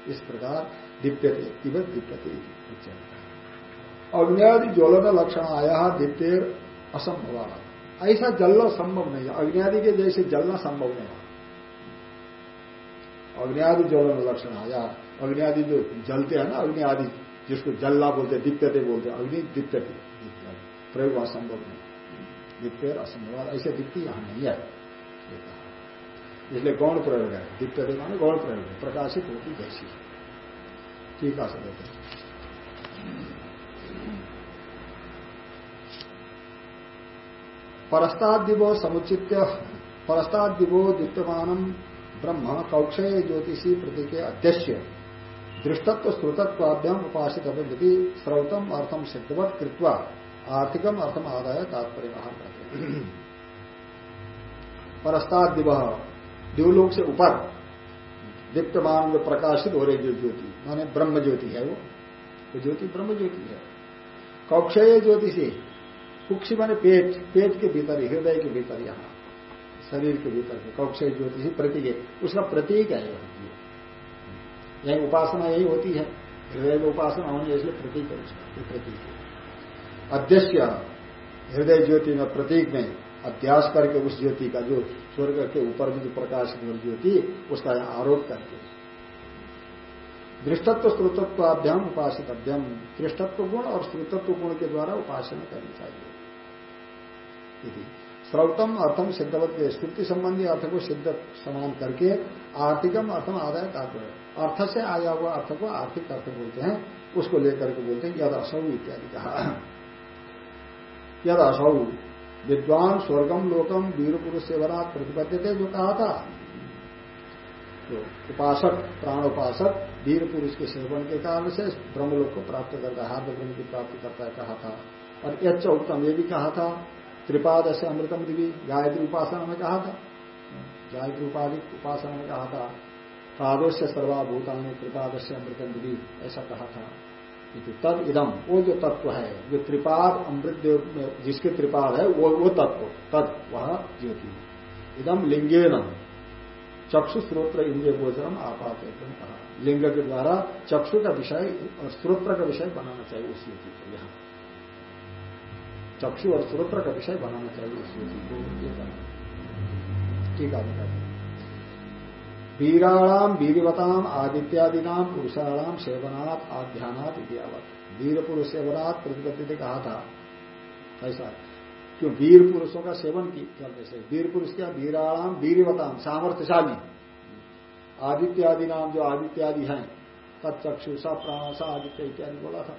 इस प्रकार दीप्यते इवत दीप्यते अग्नियादि ज्वलन लक्षण आया दीप्तेर असंभव। ऐसा जलना संभव नहीं है। अग्नियादि के जैसे जलना संभव नहीं है। अग्नियादि ज्वलन लक्षण आया। अग्नियादि जो जलते हैं ना अग्नि आदि जिसको जलना बोलते दीप्यते बोलते अग्नि दीप्यते। प्रयोग असंभव नहीं। दीप्य असंभव। ऐसे दीप्ति यहाँ नहीं है। इसलिए गौण प्रयोग है दीप्यते माने गौण प्रयोग है, प्रकाशित होती जैसी। ठीक है देते परस्ताद दिवो समुचित परस्ताद दिवो दीप्यमान ब्रह्म कौक्षय ज्योतिषी प्रतीक अध्यक्ष दृष्टत्व श्रुतत्वाभ्यम उपासित अभिवृद्धि श्रौतम अर्थम सिद्धवत कृत्वा आर्थिकम अर्थम आदाय तात्पर्य परस्ताद दिव दिवलोक से ऊपर दीप्तमान में प्रकाशित हो रही जो ज्योति, माने ब्रह्म ज्योति है वो। तो ज्योति ब्रह्म ज्योति है। कौक्षय ज्योति से कुक्षी माने पेट पेट के भीतर, हृदय के भीतर यहाँ, शरीर के भीतर कौक्षय ज्योति से प्रतीक है। उसका प्रतीक है यही उपासना यही होती है। हृदय में उपासना होनी इसलिए प्रतीक है उसका प्रतीक है। अध्यक्ष हृदय ज्योति में प्रतीक में अध्यास करके उस ज्योति का जो स्वर्ग के ऊपर में जो प्रकाशित ज्योति, उसका आरोप करके दृष्टत्व श्रुतत्वाभ्याम उपासित अभ्यम दृष्टत्व गुण और श्रुतत्व गुण के द्वारा उपासना करनी चाहिए। श्रौतम अर्थम सिद्धवत के स्तुति संबंधी अर्थ को सिद्ध समान करके आर्थिकम अर्थम आदाय तात्पर्य, अर्थ से आया हुआ अर्थ को आर्थिक अर्थ बोलते हैं, उसको लेकर के बोलते हैं, यद असौ इत्यादि कहा। यद असौ विद्वान स्वर्गम लोकम वीर पुरुष सेवना प्रतिपद्य थे, जो कहा था। तो उपासक, प्राण उपासक, वीर पुरुष के सेवन के कारण से ब्रह्मलोक को प्राप्त करता है हार्द ब्रह्म की प्राप्ति करता है, कहा था। और यच्च उत्तम, ये भी कहा था। त्रिपाद से अमृतम दिवी, गायत्री उपासना में कहा था। गायत्री उपाधि, उपासना में कहा था। पादोश्य सर्वाभूतानी त्रिपाद से अमृतम दिवी, ऐसा कहा था। तद इदम, वो जो तत्व है, जो त्रिपाद, अमृत जिसके त्रिपाद है, वो वो तत्व, तद, वह ज्योति। इदम लिंगे न चक्षु स्त्रोत्र इंद्रिय गोचरम आपात कहा। लिंग के द्वारा चक्षु का विषय और स्त्रोत्र का विषय बनाना चाहिए उस ज्योति को, यहाँ। चक्षु और श्रोत्र का विषय बनाना चाहिए इस ज्योति को ठीक है। वीराणाम वीरवताम आदित्यादिनाम पुरुषाणाम सेवनात् आध्यानात इतिहावत वीर पुरुष सेवनात् प्रतिपत्ति ने कहा था। ऐसा क्यों? वीर पुरुषों का सेवन की करने से? वीर पुरुष क्या? वीराणाम वीरवताम सामर्थ्यशाली। आदित्यादि नाम जो आदित्यादि हैं, तत्चक्षुषा, प्राणसा, आदित्य इत्यादि बोला था।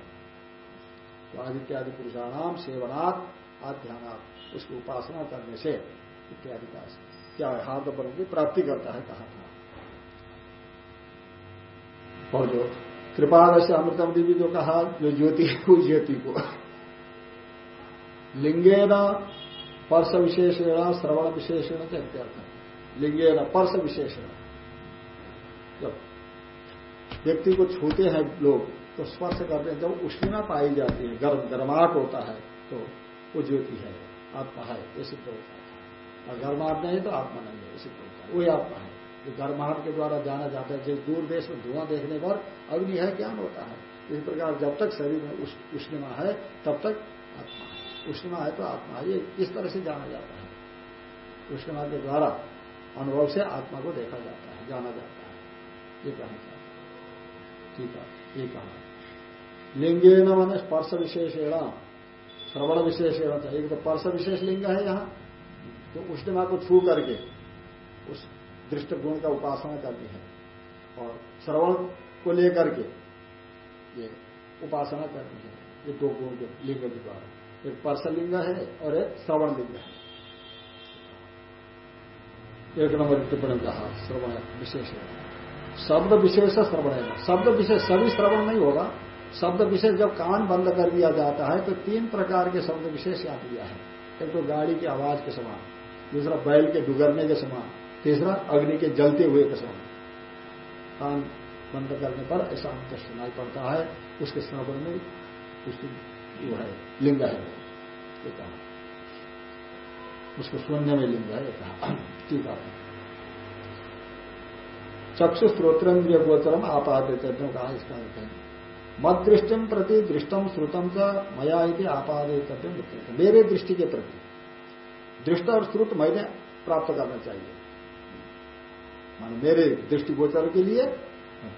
तो आदित्यादि पुरुषाणाम सेवनात् आध्यानात् उसकी उपासना करने से इत्यादि का क्या हार्द बल की प्राप्ति करता है, कहा था। और जो कृपाद से अमृतम देवी जो कहा, जो ज्योति उस ज्योति को। लिंगे न पर्श विशेषण, श्रवण विशेषण इत्यर्थ। लिंगे न पर्श विशेषण। जब व्यक्ति को छूते हैं लोग तो स्पर्श करते हैं, जब उष्णिमा पाई जाती है, गर्म, गर्माहट होता है तो वो ज्योति है, आत्मा है ये सिद्ध होता है और गर्माहट नहीं तो आत्मा नहीं है सिद्ध होता है वही आत्मा है। जो गर्माहट के द्वारा जाना जाता है जिस दूर देश में धुआँ देखने पर अग्नि है, ज्ञान होता है। इस प्रकार जब तक शरीर में उष्णिमा है, तब तक आत्मा है। उष्णिमा है तो आत्मा ये इस तरह से जाना जाता है। उष्णिमा के द्वारा अनुभव से आत्मा को देखा जाता है, जाना जाता है। ये कहना चाहता ठीक है, ये कहा। लिंगे न मन स्पर्श विशेषण श्रवण विशेष विशेषण एक तो पर्श विशेष लिंग है यहाँ। तो उष्णिमा को छू करके उस दृष्ट गुण का उपासना करनी है। और श्रवण को लेकर के ये उपासना करनी है। ये दो गुण के लिंग के द्वारा एक पर्श लिंग है और एक श्रवण लिंग है। एक नंबर टिप्पणी कहा, श्रवण विशेष शब्द विशेष श्रवण है। शब्द विशेष सभी श्रवण नहीं होगा। शब्द विशेष जब कान बंद कर दिया जाता है तो तीन प्रकार के शब्द विशेष यहाँ दिया है। एक तो गाड़ी की आवाज़ के समान, दूसरा बैल के डुगरने के समान तीसरा, अग्नि के जलते हुए के समान कान बंद करने पर ऐसा अंत सुनाई पड़ता है। उसके श्रवण में सृष्टि वो है, लिंग है। उसको सुनने में लिंग है ठीक है। चक्षु स्त्रोत्र गोचरम आपादे कहा इसका अर्थ है। मत दृष्टिम प्रति दृष्टम श्रुतम च मया आपादे मेरे दृष्टि के प्रति। दृष्ट और श्रुत मैंने प्राप्त करना चाहिए। मान मेरे दृष्टि गोचर के लिए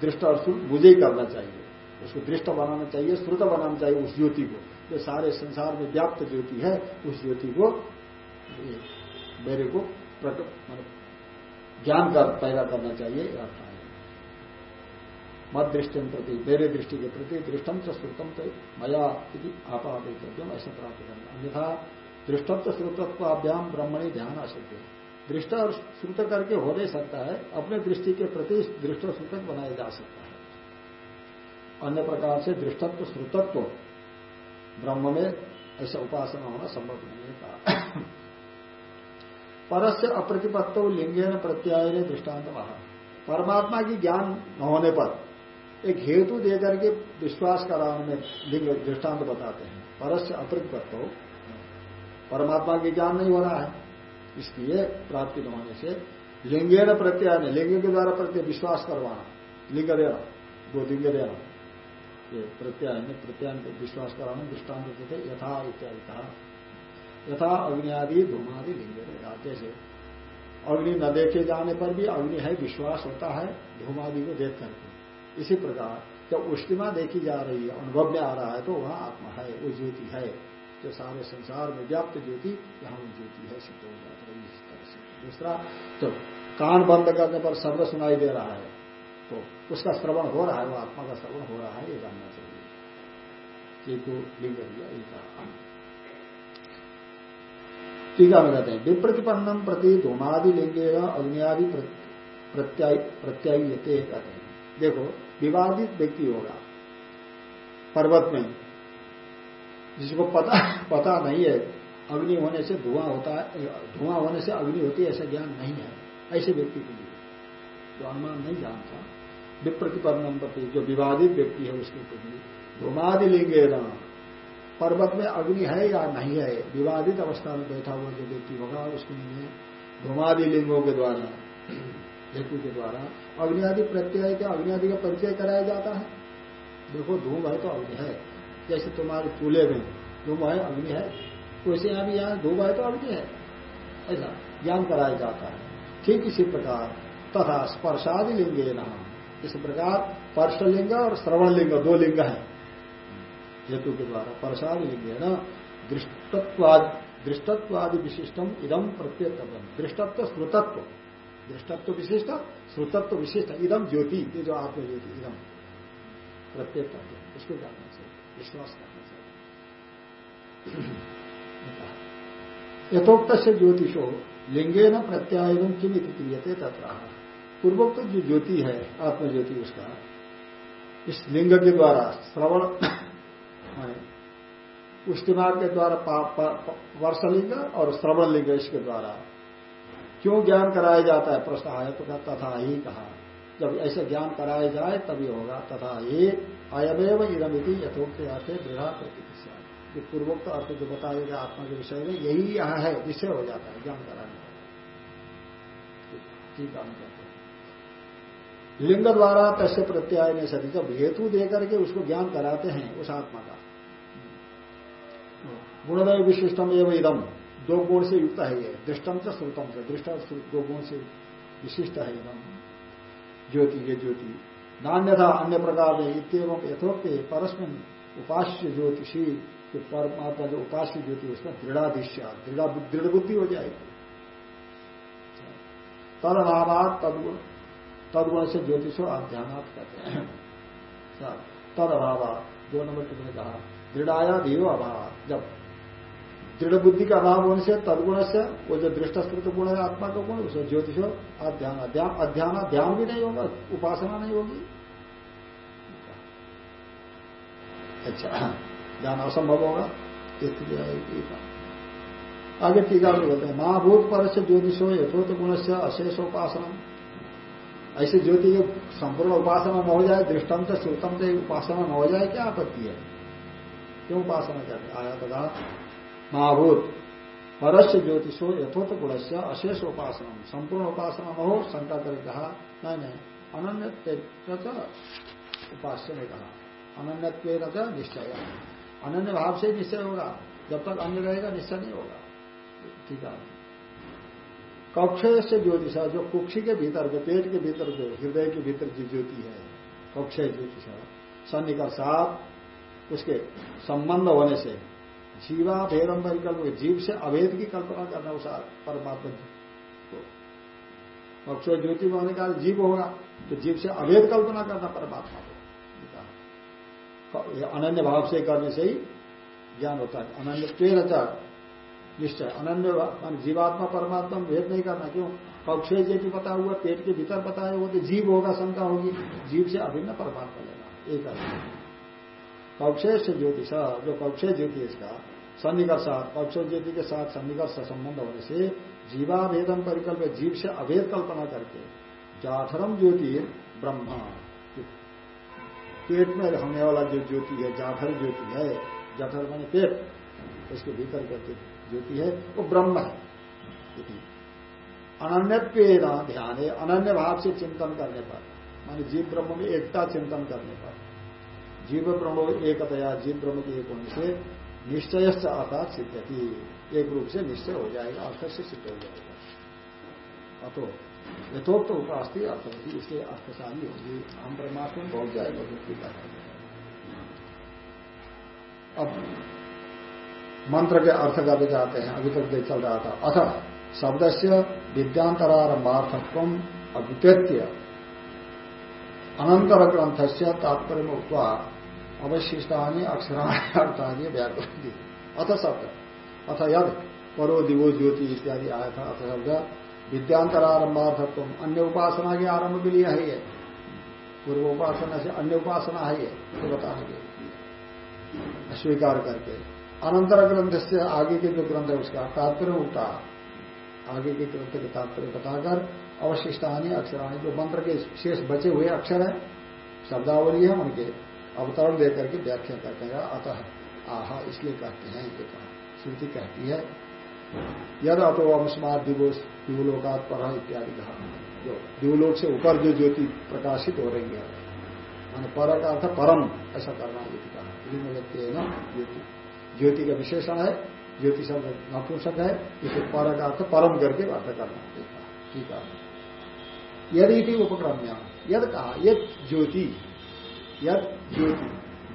दृष्ट और श्रुत मुझे ही करना चाहिए। उसको दृष्ट बनाना चाहिए, श्रुत बनाना चाहिए उस ज्योति को। जो सारे संसार में व्याप्त ज्योति है, उस ज्योति को मेरे को ज्ञान कर, पैदा करना चाहिए है मत दृष्टि प्रति, मेरे दृष्टि के प्रति दृष्टम च श्रुतम तो मया आपादित ऐसा प्राप्त करना। अन्यथा दृष्टत्व श्रुतत्वाभ्याम ब्रह्मणी ध्यान अशक्य दृष्ट और श्रुत करके हो नहीं सकता है, अपने दृष्टि के प्रति दृष्ट श्रुतक बनाया जा सकता है। अन्य प्रकार से दृष्टत्व श्रुतत्व ब्रह्म में ऐसा उपासना होना संभव नहीं कहा परस्य अप्रतिपत्तो लिंगे न प्रत्याय ने दृष्टांत वहा परमात्मा की ज्ञान न होने पर एक हेतु देकर के विश्वास कराने में लिंग दृष्टांत बताते हैं। परस्य अप्रतिपत्तो, परमात्मा की ज्ञान नहीं हो रहा है। इसलिए प्राप्ति न होने से लिंगे न प्रत्याय लिंग के द्वारा प्रत्यय, विश्वास करवाना, लिंग देना, दो लिंग देना। ये प्रत्याय में प्रत्याय विश्वास कराना दृष्टान देते यथा इत्यादि कहा। यथा अग्नि आदि धूमादि लिंग जैसे अग्नि न देखे जाने पर भी अग्नि है, विश्वास होता है धूमादि को देख करके। इसी प्रकार, जब उष्टिमा देखी जा रही है, अनुभव में आ रहा है तो वहाँ आत्मा है वो ज्योति है। जो सारे संसार में व्याप्त ज्योति, यहाँ ज्योति है सिद्ध हो जाता है इस तरह से। दूसरा तो कान बंद करने पर शब्द सुनाई दे रहा है तो उसका श्रवण हो रहा है, वो आत्मा का श्रवण हो रहा है, ये जानना चाहिए। तो लिंग दिया टीका में कहते हैं, विप्रतिपन्नम प्रति धूमादि लिंगे अग्नियादि प्रत्यायते कहते हैं। देखो, विवादित व्यक्ति होगा, पर्वत में जिसको पता पता नहीं है, अग्नि होने से धुआँ होता है, धुआँ होने से अग्नि होती है, ऐसा ज्ञान नहीं है। ऐसे व्यक्ति के लिए जो अनुमान नहीं जानता। विप्रतिपन्नम प्रति जो विवादित व्यक्ति है, उसके प्रति। धुमादि लिंगे न। पर्वत में अग्नि है या नहीं है? विवादित अवस्था में बैठा हुआ जो व्यक्ति होगा, उसके लिए धुमादि लिंगों के द्वारा, हेतु के द्वारा अग्नि आदि प्रत्यय के अग्नि आदि का परिचय कराया जाता है? देखो, धूम है तो अग्नि है। जैसे तुम्हारे चूल्हे में धूम है अग्नि है, वैसे यहाँ भी यहाँ धूम है तो अग्नि है। ऐसा ज्ञान कराया जाता है। ठीक इसी प्रकार तथा स्पर्शादि लिंग नाम। इस प्रकार पर्शलिंग और श्रवण लिंग दो लिंग है। हेतु के द्वारा लिंग है ना? दृष्टत्वाद दृष्टत्वादि विशिष्टम इदम प्रत्येक दृष्टत्व, श्रुतत्व। दृष्टत्व विशिष्ट, श्रुतत्व विशिष्ट। इदम ज्योति, ये जो आत्म ज्योति इदम प्रत्येक इसको जानना चाहिए विश्वास करना चाहिए यथोक्त से ज्योतिषो लिंगे न प्रत्यायन किम क्रियते तथा पूर्वोक्त जो ज्योति है आत्म ज्योति उसका, इस लिंग के द्वारा, श्रवण उस दिमाग के द्वारा वर्षलिंग और श्रवण लिंग इसके द्वारा। क्यों ज्ञान कराया जाता है? प्रश्न आया तो तथा ही कहा। जब ऐसे ज्ञान कराया जाए, तभी होगा। तथा ये अयमेव इदमिति यथोक्त अर्थ दृढ़ प्रतिष्ठा जो पूर्वोक्त अर्थ जो बताया गया आत्मा के विषय में, यही यहाँ है निश्चय हो जाता है ज्ञान कराने का। ठीक काम करते हैं। लिंग द्वारा तस्य प्रत्याय नहीं सदी जब हेतु देकर के उसको ज्ञान कराते हैं, उस आत्मा का। गुणदय विशिष्टम एवं इदम, दो गुण से युक्त है ये। दृष्टम से श्रुतम से दृष्ट दो गुण से विशिष्ट है इदम। ज्योति ये ज्योति। नान्य था अन्य प्रकार में इतम यथोक्त परस्मिन उपास्य ज्योतिषी जो परमात्मा जो उपास्य ज्योति उसमें दृढ़ाधिश्या दृढ़ बुद्धि हो जाएगी। तद अभावात तदगुण तदगुण से ज्योतिषो अध्यानात कहते हैं। तद अभावात, दो नंबर तुमने कहा दृढ़ाया धीरो अभाव जब दृढ़ बुद्धि का अभाव होने से, तदगुण से, वो जो दृष्ट दृष्टस्कृत गुण है, आत्मा का गुण उसे ज्योतिषो अध्यान अध्यान ध्यान भी नहीं होगा, उपासना नहीं होगी। अच्छा ध्यान असंभव होगा स्थिति आगे टीका में बोलते हैं, महाभूत पर से ज्योतिषो यथोत गुण से अशेषोपासना ऐसे ज्योति की संपूर्ण उपासना न हो जाए दृष्टम से श्रुतम से उपासना न हो जाए, क्या आपत्ति है? क्यों उपासना करने आया तथा महाभूत। परस्य ज्योतिषो यथोत गुण से अशेष उपासना संपूर्ण उपासना हो शंका कर कहा, नहीं नहीं अनन्य उपास्य ने कहा। अनन्य निश्चय। अनन्य भाव से निश्चय होगा। जब तक अन्य रहेगा, निश्चय नहीं होगा। ठीक है। कक्ष से ज्योतिष, जो कुक्षी के भीतर, जो पेट के भीतर, जो हृदय के भीतर जो ज्योति है कक्ष ज्योतिष, सन्निकर्षात, उसके संबंध होने से जीवा भेदम परिकल्प जीव से अभेद की कल्पना करना उस परमात्मा को। अक्षर ज्योति में होने का जीव होगा तो जीव से अभेद कल्पना करना परमात्मा को। अनन्य भाव से करने से ही ज्ञान होता है। अनन्य तेरचा निश्चय। अनन्य जीवात्मा परमात्मा भेद नहीं करना। क्यों? कक्षय ज्योति बता हुआ, पेट के भीतर बताया वो तो जीव होगा, शंका होगी। जीव से अभिन्न परमात्मा लेना। एक कक्षय से ज्योतिष, जो कक्षय ज्योति इसका सन्निकर्ष ज्योति के साथ सन्निकर्ष संबंध होने से जीवाभेदम परिकल्प, जीव से अभेद कल्पना करके जाठरम ज्योति ब्रह्मा। पेट में होने वाला जो ज्योति है, जाठर ज्योति है, जाठर माने पेट, उसके भीतर करके ज्योति है, वो ब्रह्म है। अनन्य ध्यान, अनन्य भाव से चिंतन करने पर, माने जीव ब्रह्म में एकता चिंतन करने पर। जीव ब्रह्म एकतया, जीव ब्रह्म के एक होने से निश्चय अर्थात सिद्धति एक रूप से निश्चय हो जाएगा अर्थ से सिद्ध हो जाएगा। अतो यथोक्त तो अर्थ होगी इसलिए अर्थशाली होगी। हम परमात्मा पहुँच जाएगा मुक्ति का अब मंत्र के अर्थ करने जाते हैं। अभी तक चल रहा था। अथ शब्द से विद्यांतरारंभार्थत्व अभिपेत्य अनंतर ग्रंथ से तात्पर्य में अवशिष्टानी अक्षराणी अर्थानी व्याकरण अथ शब्द अथ यद परो दिवो ज्योति इत्यादि आया था अथ शब्द विद्यांतरारंभार्थत्व अन्य उपासना के आरंभ के लिए है पूर्व उपासना से अन्य उपासना है तो बताएँगे स्वीकार करके अनंतर ग्रंथ से आगे के जो ग्रंथ है उसका तात्पर्य उठा। आगे के ग्रंथ के तात्पर्य बताकर अवशिष्टानी अक्षराणी जो मंत्र के शेष बचे हुए अक्षर है, शब्दावली है उनके। अवतरण देकर के व्याख्या करते हैं। अतः आहा, इसलिए कहते हैं ये कहा श्रुति कहती है, यद अतो अमस्मात दिवोस दिवलोकात पर इत्यादि कहा। जो दिवलोक से ऊपर जो ज्योति प्रकाशित हो रही है, मान पर का अर्थ परम, ऐसा करना ये कहा ज्योति। ज्योति का विशेषण है, ज्योति शब्द नपुंसक है, इसे पर का अर्थ परम करके अर्थ करना ठीक है। यदि उपक्रम्य, यद कहा यद ज्योति यद ज्योति।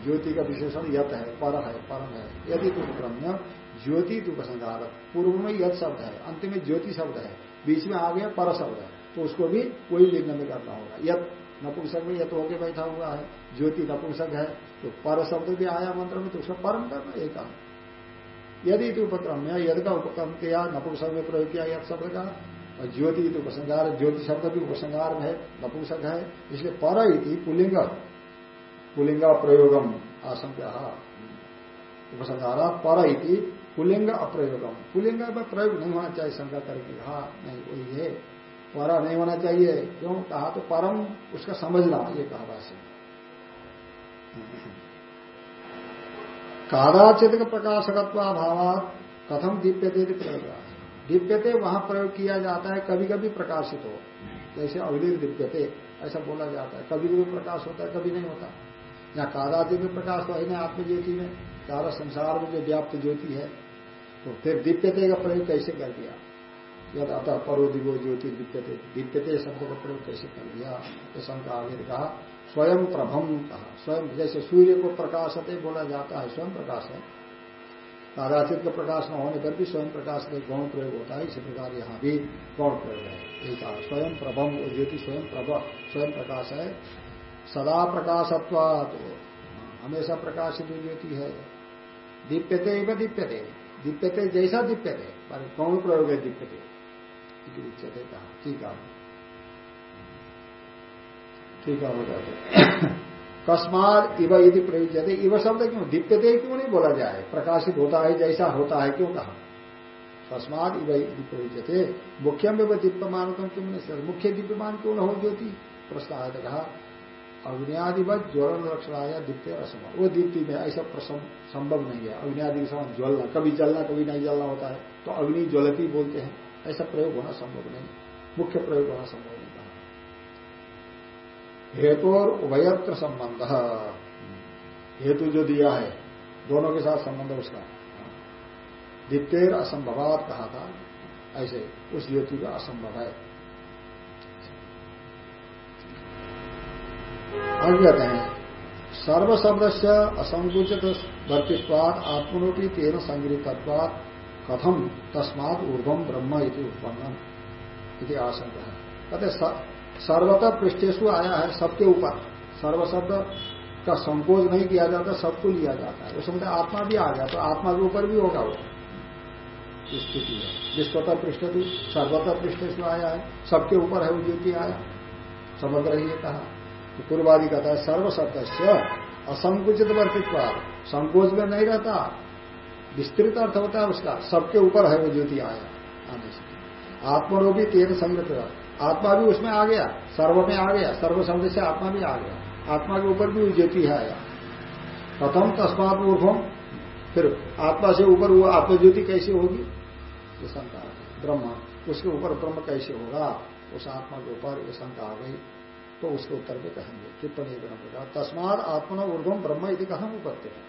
ज्योति का विशेषण यत है, पर है परम है। यदि तुम क्रम्य ज्योति तु प्रसंगार पूर्व में यद शब्द है, अंत में ज्योति शब्द है, बीच में आ गया पर शब्द है तो उसको भी कोई लिंग में करना होगा। यद नपुंसक में यत होके बैठा हुआ है, ज्योति नपुंसक है तो पर शब्द भी आया मंत्र में तो उसका परम करना एक यदि तो उपक्रम्य यद का उपक्रम किया, नपुंसक में प्रयोग किया यद शब्द का, और ज्योति तो उपसंगार ज्योति शब्द भी उपसंगार है, नपुंसक है, इसलिए पर पुलिंग। पुलिंगा प्रयोगम आशंका उपसंहारा पर पुलिंग अप्रयोगम। पुलिंग में प्रयोग नहीं होना चाहिए, शंका करके हाँ नहीं, वही है। पर नहीं होना चाहिए, क्यों? कहा तो परम, उसका समझना, ये कहा भाष्य कादाचित प्रकाशकत्वाभाव कथम दीप्यते प्रयोग? दीप्यते वहाँ प्रयोग किया जाता है कभी कभी प्रकाशित हो। जैसे अवधि दीप्यते, ऐसा बोला जाता है। कभी कभी प्रकाश होता है, कभी नहीं होता। यहाँ कादादि में प्रकाश तो है ना आत्मज्योति में, सारा संसार में जो व्याप्त ज्योति है तो फिर दिव्यते का प्रयोग कैसे कर दिया? यद अतः परो दिवो ज्योति दिव्यते दिव्यते शब्द का प्रयोग कैसे कर दिया? ये शंका आगे कहा, स्वयं प्रभम कहा, स्वयं, जैसे सूर्य को प्रकाशते बोला जाता है, स्वयं प्रकाश है। कादाचित का प्रकाश न होने पर भी स्वयं प्रकाश का गौण प्रयोग होता है, इसी प्रकार यहाँ भी गौण प्रयोग है। स्वयं प्रभम ज्योति स्वयं प्रभ, स्वयं प्रकाश है। सदा प्रकाशत्वात हमेशा प्रकाशित ज्योति है। दीप्यते व दीप्यते। दीप्यते जैसा दीप्यते। पर कौन प्रयोग है दीप्यते? उच्चते कहा। ठीक है। ठीक है, हो कस्मात इव यदि प्रयुक्त इव शब्द क्यों? दीप्यते क्यों नहीं बोला जाए? प्रकाशित होता है, जैसा होता है, क्यों कहा? कस्मात इव यदि प्रयुक्त मुख्यम दीप्यमान क्यों नहीं? मुख्य दीप्यमान क्यों न हो ज्योति प्रश्न आया कहा अग्नियादिवत ज्वलन लक्षण आया द्वितीय असंभव वो दीप्ति में ऐसा संभव नहीं है। अग्नियादि के समान ज्वलना, कभी जलना, कभी नहीं जलना होता है। तो अग्नि ज्वलती बोलते हैं। ऐसा प्रयोग होना संभव नहीं। मुख्य प्रयोग होना संभव नहीं कहा हेतु और उभयत्र संबंध। हेतु जो दिया है, दोनों के साथ संबंध उसका। द्वितीय असंभवात कहा था। ऐसे, उस हेतु का असंभव है। कहते हैं सर्व शब्द से असंकुचित वर्तित्वाद आत्मनोपी तेन संगृहत्वाद कथम तस्मात ऊर्धम ब्रह्म इति उत्पन्न इति आशंका। है कहते सर्वतः पृष्ठेशु आया है सबके ऊपर। सर्व शब्द का संकोच नहीं किया जाता, सबको लिया जाता है। उसमें आत्मा भी आ गया तो आत्मा के ऊपर भी होगा वो। स्थिति है विश्वतः पृष्ठ भी सर्वतः पृष्ठेशु आया है, सबके ऊपर है वो ज्योति आया। समग्र ही कहा। तो पूर्वादि कहता है सर्व शब्द से असंकुचित वर्तित्व संकोच में नहीं रहता। विस्तृत अर्थ होता है उसका, सबके ऊपर है वो ज्योति आया। आने से। आत्मरोपी तेज संगत। आत्मा भी उसमें आ गया, सर्व में आ गया, सर्व शब्द से आत्मा भी आ गया। आत्मा के ऊपर भी ज्योति है। आया प्रथम तस्मात ऊर्धम फिर आत्मा से ऊपर वो आत्मज्योति कैसे होगी? ये शंका ब्रह्म, उसके ऊपर ब्रह्म कैसे होगा? उस आत्मा के ऊपर ये शंका आ गई। तो उसके उत्तर में कहेंगे, टिप्पणी करना पड़ेगा तस्मात आत्मा ऊर्धम ब्रह्म यदि कहा उपत्ति? है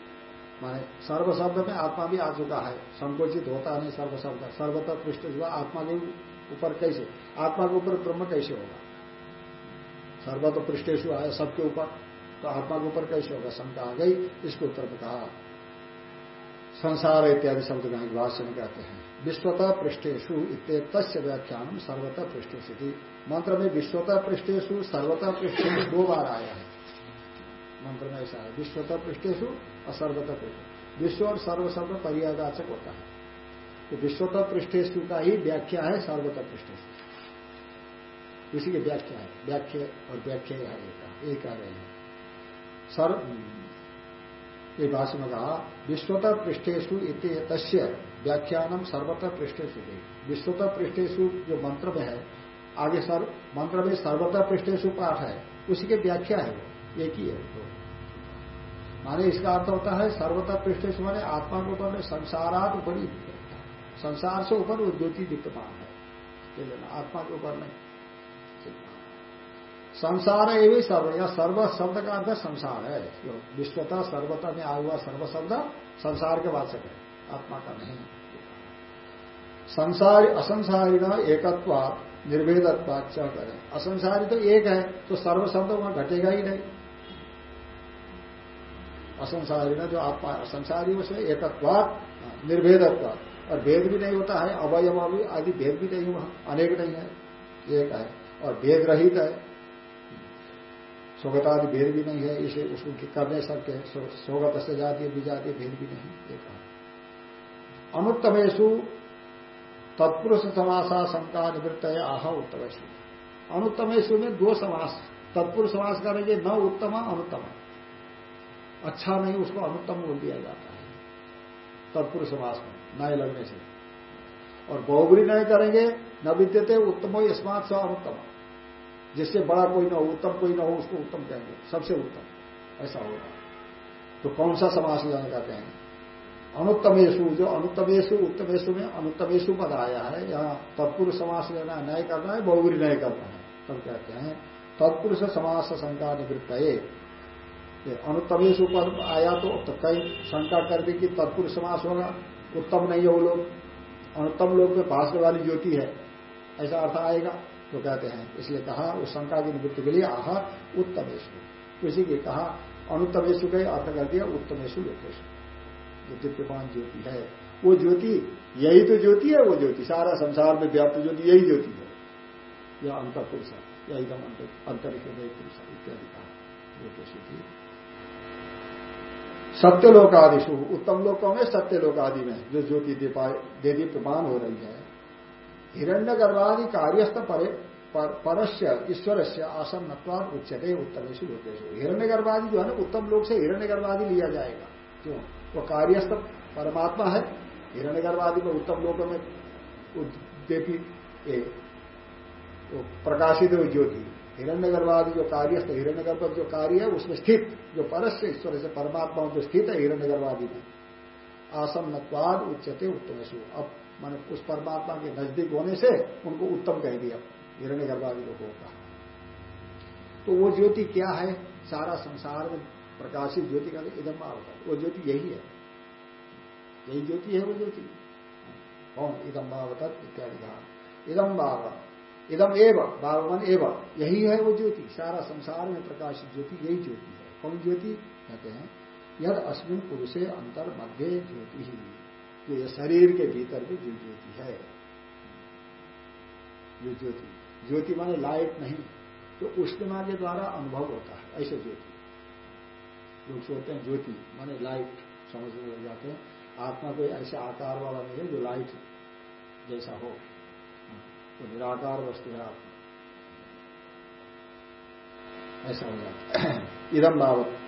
माने सर्व शब्द में आत्मा भी आ चुका है, संकोचित होता नहीं सर्व शब्द सर्वता पृष्ठ हुआ, आत्मा के ऊपर कैसे? आत्मा के ऊपर ब्रह्म कैसे होगा? सर्वत पृष्ठेशु सबके ऊपर तो आत्मा के ऊपर कैसे होगा? शंका आ गई, इसके उत्तर में कहा। संसार इत्यादि शब्द भाष्य में कहते हैं। विश्वतः पृष्ठेशु इत्येत व्याख्यान सर्वतः पृष्ठेशु मंत्र में विश्वतः पृष्ठेशु सर्वतः पृष्ठेशु दो बार आया है। मंत्र में ऐसा है, विश्वतः पृष्ठेशु और सर्वतः पृष्ठ विश्व और सर्व शब्द पर्यादाचक होता है। तो विश्वतः पृष्ठेशु का ही व्याख्या है, सर्वतः पृष्ठेशु इसी की व्याख्या है। व्याख्या और व्याख्या है, एक कह रहे हैं। ये भाषा में कहा विश्वतः पृष्ठेशु तस्य व्याख्यानम सर्वतः पृष्ठेशु विश्वतः पृष्ठेशु जो मंत्र में है, आगे सर मंत्र में सर्वतः पृष्ठेशु पाठ है, उसी के व्याख्या है एक ही है तो माने इसका अर्थ होता है सर्वतः पृष्ठेशु माने आत्मा के ऊपर में संसारात ऊपरी संसार से ऊपर वो ज्योति विद्यमान है। आत्मा के ऊपर में संसार एवं सर्व या सर्व शब्द का अर्थ संसार है। जो विश्वता, सर्वता में आया हुआ सर्व शब्द संसार के वाचक है, आत्मा का नहीं। संसारी, असंसारी न एकत्व निर्भेदत्वाच करें। असंसारी तो एक है तो सर्व शब्द वहाँ घटेगा ही नहीं। असंसारी न जो आत्मा असंसारी उसमें एकत्वात निर्भेदत्व और भेद भी नहीं होता है, अवयव आदि भेद भी नहीं हुआ, अनेक नहीं है, एक है। और भेद रहित है स्वगतादि भेद भी नहीं है, इसे उसको करने सकते स्वगत से जाती जातीय विजातीय भेद भी नहीं देखा अनुत्तमेशु तत्पुरुष समासा शंका निवृत्त है आह उत्तमेशु अनुत्तमेशु में दो समास, तत्पुरुष समास करेंगे न उत्तम, अनुत्तम। अच्छा नहीं, उसको अनुत्तम बोल दिया जाता है। तत्पुरुष समास में, नए लगने से। और बहुबरी नहीं करेंगे, न विद्यते, उत्तमो स्मार्ट से अनुत्तम। जिससे बड़ा कोई ना हो उत्तम कोई ना हो उसको उत्तम कहेंगे। सबसे उत्तम। ऐसा होगा तो कौन सा समास लेना कहते हैं अनुत्तमेशु जो अनुत्तमेशु उत्तमेशु में अनुत्तमेशु पद आया है यहाँ तत्पुरुष समास लेना नए करना है बहुगुरी न्याय करना है। तब कहते हैं तत्पुरुष समास शंका निवृत्त अनुत्तमेशु पद आया तो, तो कई शंका कर दी कि तत्पुरुष समास होगा उत्तम नहीं है वो लोग। अनुत्तम लोग में भाषण वाली ज्योति है। ऐसा अर्थ आएगा। तो कहते हैं। इसलिए कहा, उस शंका की निवृत्ति के लिए आह उत्तमेशु उसी के कहा अनुत्तमेशु अर्थ कर दिया उत्तमेशु लोकेशु ज्योति है, वो ज्योति, यही तो ज्योति है, वो ज्योति। सारा संसार में व्याप्त ज्योति, यही ज्योति है। यह अंत पुरुष है एकदम अंतरिक्ष पुरुष इत्यादि कहा लोकेशु सत्यलोक आदिशु उत्तम लोकों में सत्यलोक आदि में, जो ज्योति देवी प्रमाण हो रही है हिरण्य गर्भादि कार्यस्थ परस्य ईश्वर से आसन्नत्वाद उच्चते उत्तमेश लोकेश हिरण्य गर्भादि जो है ना, उत्तम लोग से हिरण्य गर्भादि लिया जाएगा। क्यों? वो कार्यस्थ परमात्मा है हिरण्य गर्भादि में उत्तम लोगों में देवी प्रकाशित हुई ज्योति। हिरण्य गर्भादि जो कार्य हिरण्य गर्भ जो कार्य है, उसमें स्थित जो परस्य ईश्वर से परमात्मा जो स्थित है हिरण्य गर्भादि में। आसन्नवाद उच्चते उत्तम अब मैंने उस परमात्मा के नज़दीक होने से उनको उत्तम कह दिया। हिरण्य गर्भादि लोगों का तो वो ज्योति क्या है? सारा संसार में प्रकाशित ज्योति का इधम होता है। वो ज्योति यही है। यही ज्योति है वो ज्योति। कौन इदम भावत इत्यादि कहा। इदम भाव। इदम एव। भाववन एव। यही है वो ज्योति। सारा संसार में प्रकाशित ज्योति यही ज्योति है। कौन ज्योति? कहते हैं, यद अश्विन पुरुषे अंतर मध्य ज्योति। ही ये शरीर के भीतर भी जो ज्योति है, जो ज्योति ज्योति माने लाइट नहीं तो उष्णमा के द्वारा अनुभव होता है, ऐसे ज्योति। लोग सोचते हैं ज्योति माने लाइट समझने लग जाते हैं। आत्मा कोई ऐसे आकार वाला नहीं है जो लाइट जैसा हो। तो निराकार वस्तु है आत्मा। ऐसा हो जाता है। इदम बाबत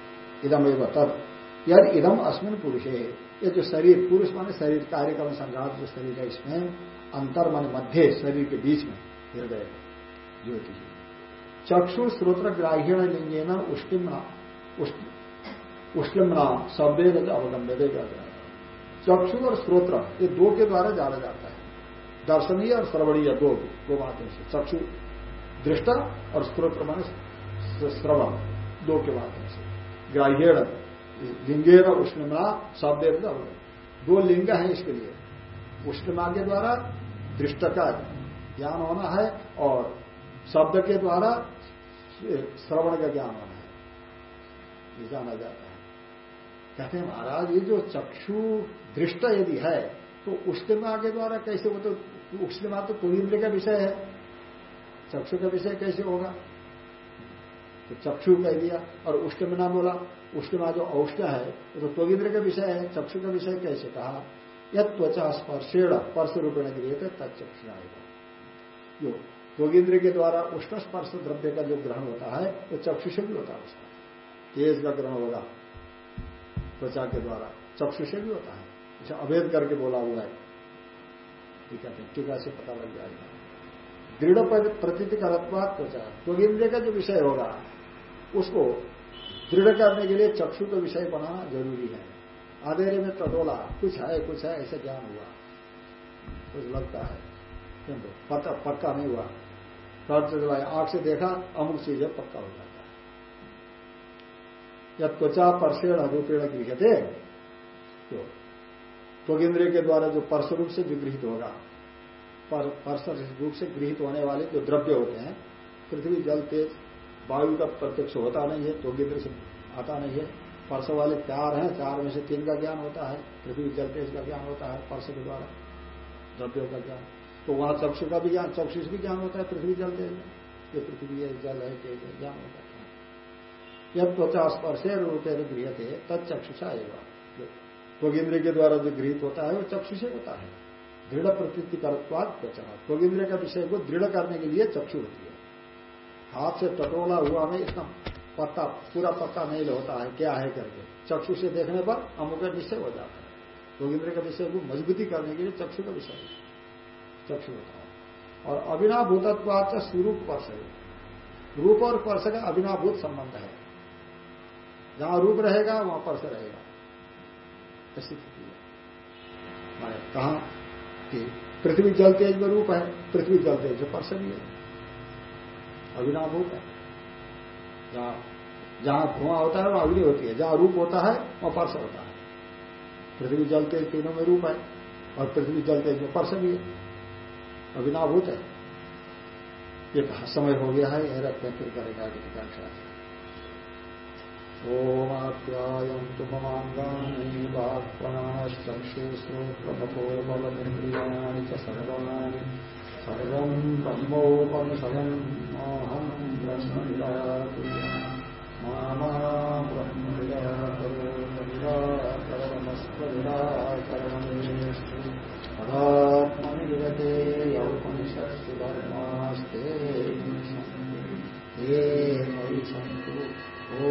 इदम एवं तब यदि इदम अस्मिन पुरुष ये जो शरीर, पुरुष माने शरीर, कार्यक्रम संघात जो शरीर है, इसमें अंतर मान मध्य शरीर के बीच में हृदय ज्योति चक्षु स्रोत्र ग्राह्यण लिंगेन उष्टिमना उष्टिमना शब्द अवगम्य चक्षु और स्रोत्र ये दो के द्वारा जाना जाता है। दर्शनीय और श्रवणीय दो दो बातों से चक्षु दृष्टा और स्त्रोत्र मान श्रवण, दो के माध्यम से ग्राह्य लिंगे उष्णमा शब्द दो लिंग है इसके लिए। उष्णमा के द्वारा दृष्ट का ज्ञान होना है और शब्द के द्वारा श्रवण का ज्ञान होना है। ये जाना जाता है। कहते हैं, महाराज, ये जो चक्षु दृष्ट यदि है तो उष्णमा के द्वारा कैसे वो तो उष्णमा तो कोई इंद्र का विषय है। चक्षु का विषय कैसे होगा? तो चक्षु कह दिया और उष्णमना बोला। उष्णमा जो औष्ण है, वो तो त्वगिंद्र का विषय है, चक्षु का विषय कैसे कहा? यह त्वचा स्पर्शेण स्पर्श रूपेण गृह तत्चक्षु आएगा जो त्वगिंद्र के द्वारा उष्ण स्पर्श द्रव्य का जो ग्रहण होता है, वो तो चक्षु से भी होता है उसका। तेज का ग्रहण होगा, त्वचा के द्वारा चक्षु से भी होता है। इसे अभेद करके बोला हुआ है। ठीक है टीका से पता लग जाएगा। दृढ़ प्रतीति करत्वात त्वचा। त्वगिंद्र का जो विषय होगा उसको दृढ़ करने के लिए चक्षु का विषय बनाना ज़रूरी है। आधेरे में टटोला कुछ है कुछ है, ऐसे ज्ञान हुआ। कुछ लगता है। किंतु पता पक्का नहीं हुआ। टर्च जलाए आँख से देखा अमुक चीज़ है पक्का हो जाता है। या त्वचा परसेण रूपेण गृह थे तो त्वगिंद्रिय के द्वारा जो परस रूप से विगृहित होगा परस रूप से गृहित होने वाले जो द्रव्य होते हैं, पृथ्वी, जल, तेज वायु का प्रत्यक्ष होता नहीं है त्वगिंद्र से आता नहीं है। परस वाले चार हैं, चार में से तीन का ज्ञान होता है, पृथ्वी जल तेज का ज्ञान होता है परस के द्वारा, द्रव्यों का ज्ञान। तो वहाँ चक्षु का भी ज्ञान, चक्षु भी ज्ञान होता है, पृथ्वी जल तेज ये पृथ्वी जल है तेज है, ज्ञान होता है। जब त्वचा स्पर्शे रूपे गृह थे तत्चक्षुषा एवं। त्वगिंद्र के द्वारा जो गृहित होता है, वो चक्षु से होता है। दृढ़ प्रतीति करत्वाद त्वचा त्वगिंद्र का विषय को दृढ़ करने के लिए चक्षु होती है। हाथ से टटोला हुआ में इतना पत्ता, पूरा पत्ता नहीं होता है, क्या है करके। चक्षु से देखने पर अमुक निश्चय हो जाता है। त्वगिंद्र का विषय को मजबूती करने के लिए चक्षु का विषय चक्षु होता है। और अभिनाभूतत्वाद का स्वरूप स्पर्श है रूप और स्पर्श का अभिनाभूत संबंध है। जहाँ रूप रहेगा, वहाँ स्पर्श रहेगा। ऐसी स्थिति है। कहा कि पृथ्वी जल तेज में रूप है, पृथ्वी जल तेज पर्श भी है। अभिनाभूत है। जहाँ जहाँ धुआँ होता है, वहाँ अग्नि होती है। जहाँ रूप होता है, वहाँ पर्श होता है। पृथ्वी जल तेज तीनों में रूप है और पृथ्वी जल तेज में पर्श भी है अभिनाभूत है। एक समय हो गया है यह रखते फिर करेगा कि ओमाप्यायन्तु ममाङ्गानि वाक्प्राणश्चक्षुश्रोत्रमथोबलमिन्द्रियाणि च सर्वाणि। सर्वम् ब्रह्मोपनिषदम् माहम् ब्रह्मनिराकुर्या मा ब्रह्मनिराकरोनिराकरणमस्त्वनिराकरणमेषु पदात्मनिरते यौपनिषत्सु धर्मास्ते ये मयि सन्तु। ॐ